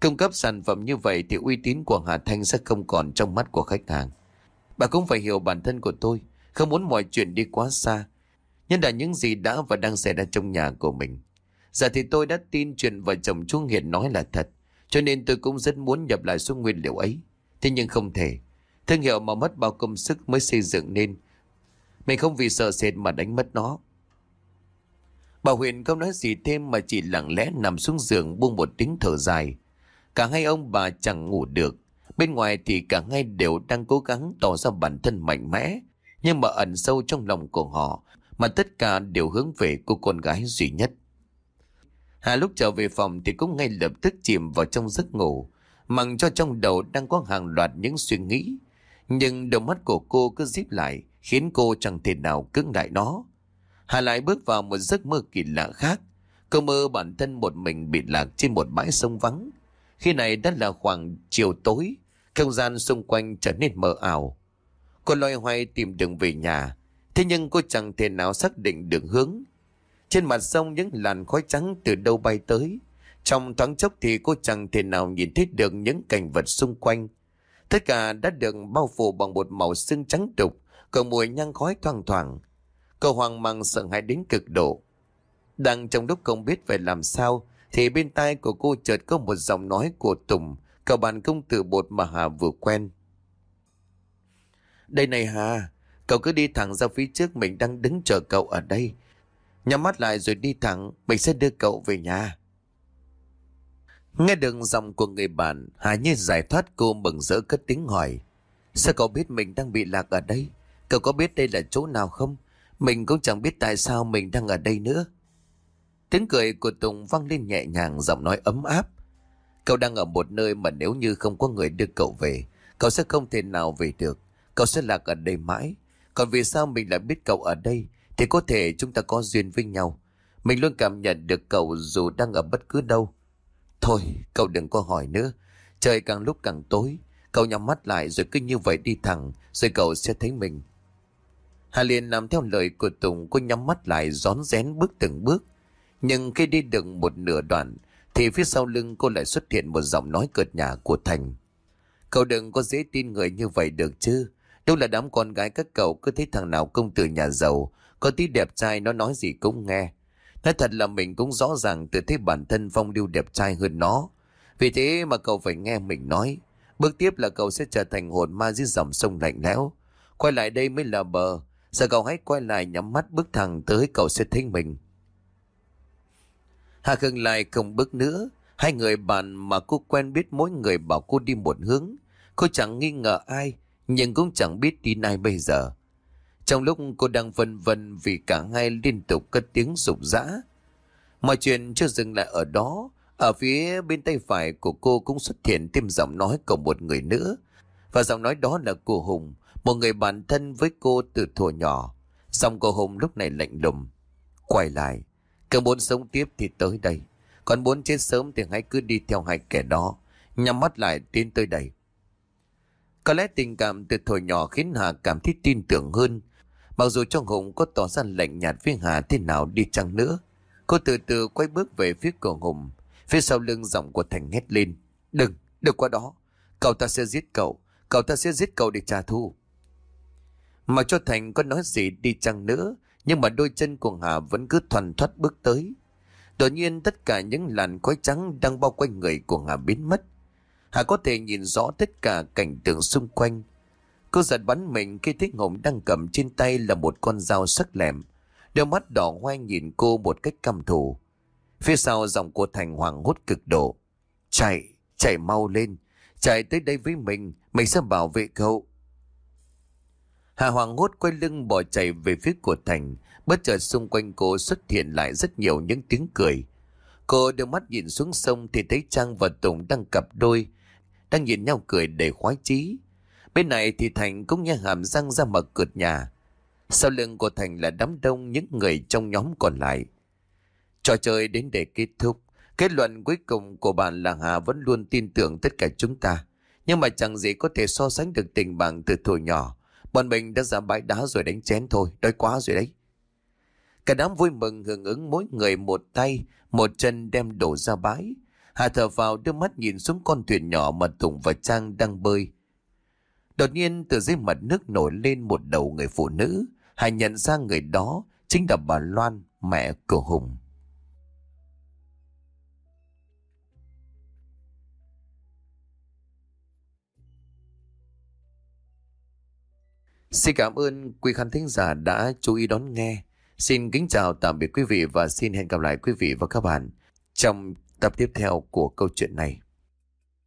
Cung cấp sản phẩm như vậy thì uy tín của Hà Thanh sẽ không còn trong mắt của khách hàng. Bà cũng phải hiểu bản thân của tôi, không muốn mọi chuyện đi quá xa. nhân là những gì đã và đang xảy ra trong nhà của mình. Giờ thì tôi đã tin chuyện vợ chồng chú Hiền nói là thật, cho nên tôi cũng rất muốn nhập lại số nguyên liệu ấy. Thế nhưng không thể. Thương hiệu mà mất bao công sức mới xây dựng nên. Mình không vì sợ sệt mà đánh mất nó. Bà Huyền không nói gì thêm mà chỉ lặng lẽ nằm xuống giường buông một tiếng thở dài. Cả hai ông bà chẳng ngủ được. Bên ngoài thì cả hai đều đang cố gắng tỏ ra bản thân mạnh mẽ. Nhưng mà ẩn sâu trong lòng của họ mà tất cả đều hướng về cô con gái duy nhất. Hà lúc trở về phòng thì cũng ngay lập tức chìm vào trong giấc ngủ. Mặc cho trong đầu đang có hàng loạt những suy nghĩ. Nhưng đôi mắt của cô cứ díp lại khiến cô chẳng thể nào cứng lại nó. Hà lại bước vào một giấc mơ kỳ lạ khác. Cô mơ bản thân một mình bị lạc trên một bãi sông vắng. Khi này đã là khoảng chiều tối, không gian xung quanh trở nên mờ ảo. Cô loay hoay tìm đường về nhà, thế nhưng cô chẳng thể nào xác định được hướng. Trên mặt sông những làn khói trắng từ đâu bay tới. Trong thoáng chốc thì cô chẳng thể nào nhìn thấy được những cảnh vật xung quanh. Tất cả đã được bao phủ bằng một màu xương trắng đục, còn mùi nhang khói thoang thoảng. Cô hoang mang sợ hãi đến cực độ. Đang trong lúc không biết phải làm sao, thì bên tai của cô chợt có một giọng nói của Tùng, cậu bạn công tử bột mà Hà vừa quen. Đây này Hà, cậu cứ đi thẳng ra phía trước mình đang đứng chờ cậu ở đây. Nhắm mắt lại rồi đi thẳng, mình sẽ đưa cậu về nhà. Nghe được giọng của người bạn, Hà như giải thoát cô mừng rỡ cất tiếng hỏi. Sao cậu biết mình đang bị lạc ở đây? Cậu có biết đây là chỗ nào không? Mình cũng chẳng biết tại sao mình đang ở đây nữa. Tiếng cười của Tùng vang lên nhẹ nhàng giọng nói ấm áp. Cậu đang ở một nơi mà nếu như không có người đưa cậu về, cậu sẽ không thể nào về được. Cậu sẽ lạc ở đây mãi. Còn vì sao mình lại biết cậu ở đây, thì có thể chúng ta có duyên với nhau. Mình luôn cảm nhận được cậu dù đang ở bất cứ đâu. Thôi, cậu đừng có hỏi nữa. Trời càng lúc càng tối. Cậu nhắm mắt lại rồi cứ như vậy đi thẳng, rồi cậu sẽ thấy mình. Hà liền làm theo lời của Tùng, cô nhắm mắt lại rón rén bước từng bước. Nhưng khi đi được một nửa đoạn, thì phía sau lưng cô lại xuất hiện một giọng nói cợt nhả của Thành. Cậu đừng có dễ tin người như vậy được chứ. Đâu là đám con gái các cậu cứ thấy thằng nào công tử nhà giàu, có tí đẹp trai nó nói gì cũng nghe. Nói thật là mình cũng rõ ràng tự thấy bản thân phong điêu đẹp trai hơn nó. Vì thế mà cậu phải nghe mình nói. Bước tiếp là cậu sẽ trở thành hồn ma dưới dòng sông lạnh lẽo. Quay lại đây mới là bờ. Giờ cậu hãy quay lại nhắm mắt bước thẳng tới cậu sẽ thấy mình. Hà Khương lại không bước nữa. Hai người bạn mà cô quen biết mỗi người bảo cô đi một hướng. Cô chẳng nghi ngờ ai, nhưng cũng chẳng biết tin ai bây giờ. Trong lúc cô đang vân vân vì cả hai liên tục cất tiếng rục rã. Mọi chuyện chưa dừng lại ở đó. Ở phía bên tay phải của cô cũng xuất hiện thêm giọng nói của một người nữa. Và giọng nói đó là cô Hùng, một người bạn thân với cô từ thuở nhỏ. Xong cô Hùng lúc này lạnh lùng. Quay lại, cứ muốn sống tiếp thì tới đây. Còn muốn chết sớm thì hãy cứ đi theo hai kẻ đó. Nhắm mắt lại tiến tới đây. Có lẽ tình cảm từ thời nhỏ khiến Hà cảm thấy tin tưởng hơn. Mặc dù trong Hùng có tỏ ra lạnh nhạt với Hà thế nào đi chăng nữa. Cô từ từ quay bước về phía cửa Hùng. Phía sau lưng giọng của Thành hét lên. Đừng, đừng qua đó. Cậu ta sẽ giết cậu. Cậu ta sẽ giết cậu để trả thù. Mà cho Thành có nói gì đi chăng nữa. Nhưng mà đôi chân của Hà vẫn cứ thoăn thoắt bước tới. Đột nhiên tất cả những làn khói trắng đang bao quanh người của Hà biến mất. Hà có thể nhìn rõ tất cả cảnh tượng xung quanh. Cô giật bắn mình khi thấy Hùng đang cầm trên tay là một con dao sắc lẹm. Đôi mắt đỏ hoe nhìn cô một cách căm thù. Phía sau dòng của Thành hoàng hốt cực độ. Chạy, chạy mau lên. Chạy tới đây với mình, mình sẽ bảo vệ cậu. Hà Hoàng hốt quay lưng bỏ chạy về phía của Thành. Bất chợt xung quanh cô xuất hiện lại rất nhiều những tiếng cười. Cô đưa mắt nhìn xuống sông thì thấy Trang và Tùng đang cặp đôi, đang nhìn nhau cười đầy khoái chí. Bên này thì Thành cũng nghe hàm răng ra mở cửa nhà. Sau lưng của Thành là đám đông những người trong nhóm còn lại. Trò chơi đến để kết thúc. Kết luận cuối cùng của bạn là Hà vẫn luôn tin tưởng tất cả chúng ta. Nhưng mà chẳng gì có thể so sánh được tình bằng từ tuổi nhỏ. Bọn mình đã ra bãi đá rồi đánh chén thôi, đói quá rồi đấy. Cả đám vui mừng hưởng ứng mỗi người một tay, một chân đem đổ ra bãi. Hà thở vào đưa mắt nhìn xuống con thuyền nhỏ mà Tùng và Trang đang bơi. Đột nhiên từ dưới mặt nước nổi lên một đầu người phụ nữ. Hà nhận ra người đó chính là bà Loan, mẹ của Hùng. Xin cảm ơn quý khán thính giả đã chú ý đón nghe. Xin kính chào tạm biệt quý vị và xin hẹn gặp lại quý vị và các bạn trong tập tiếp theo của câu chuyện này.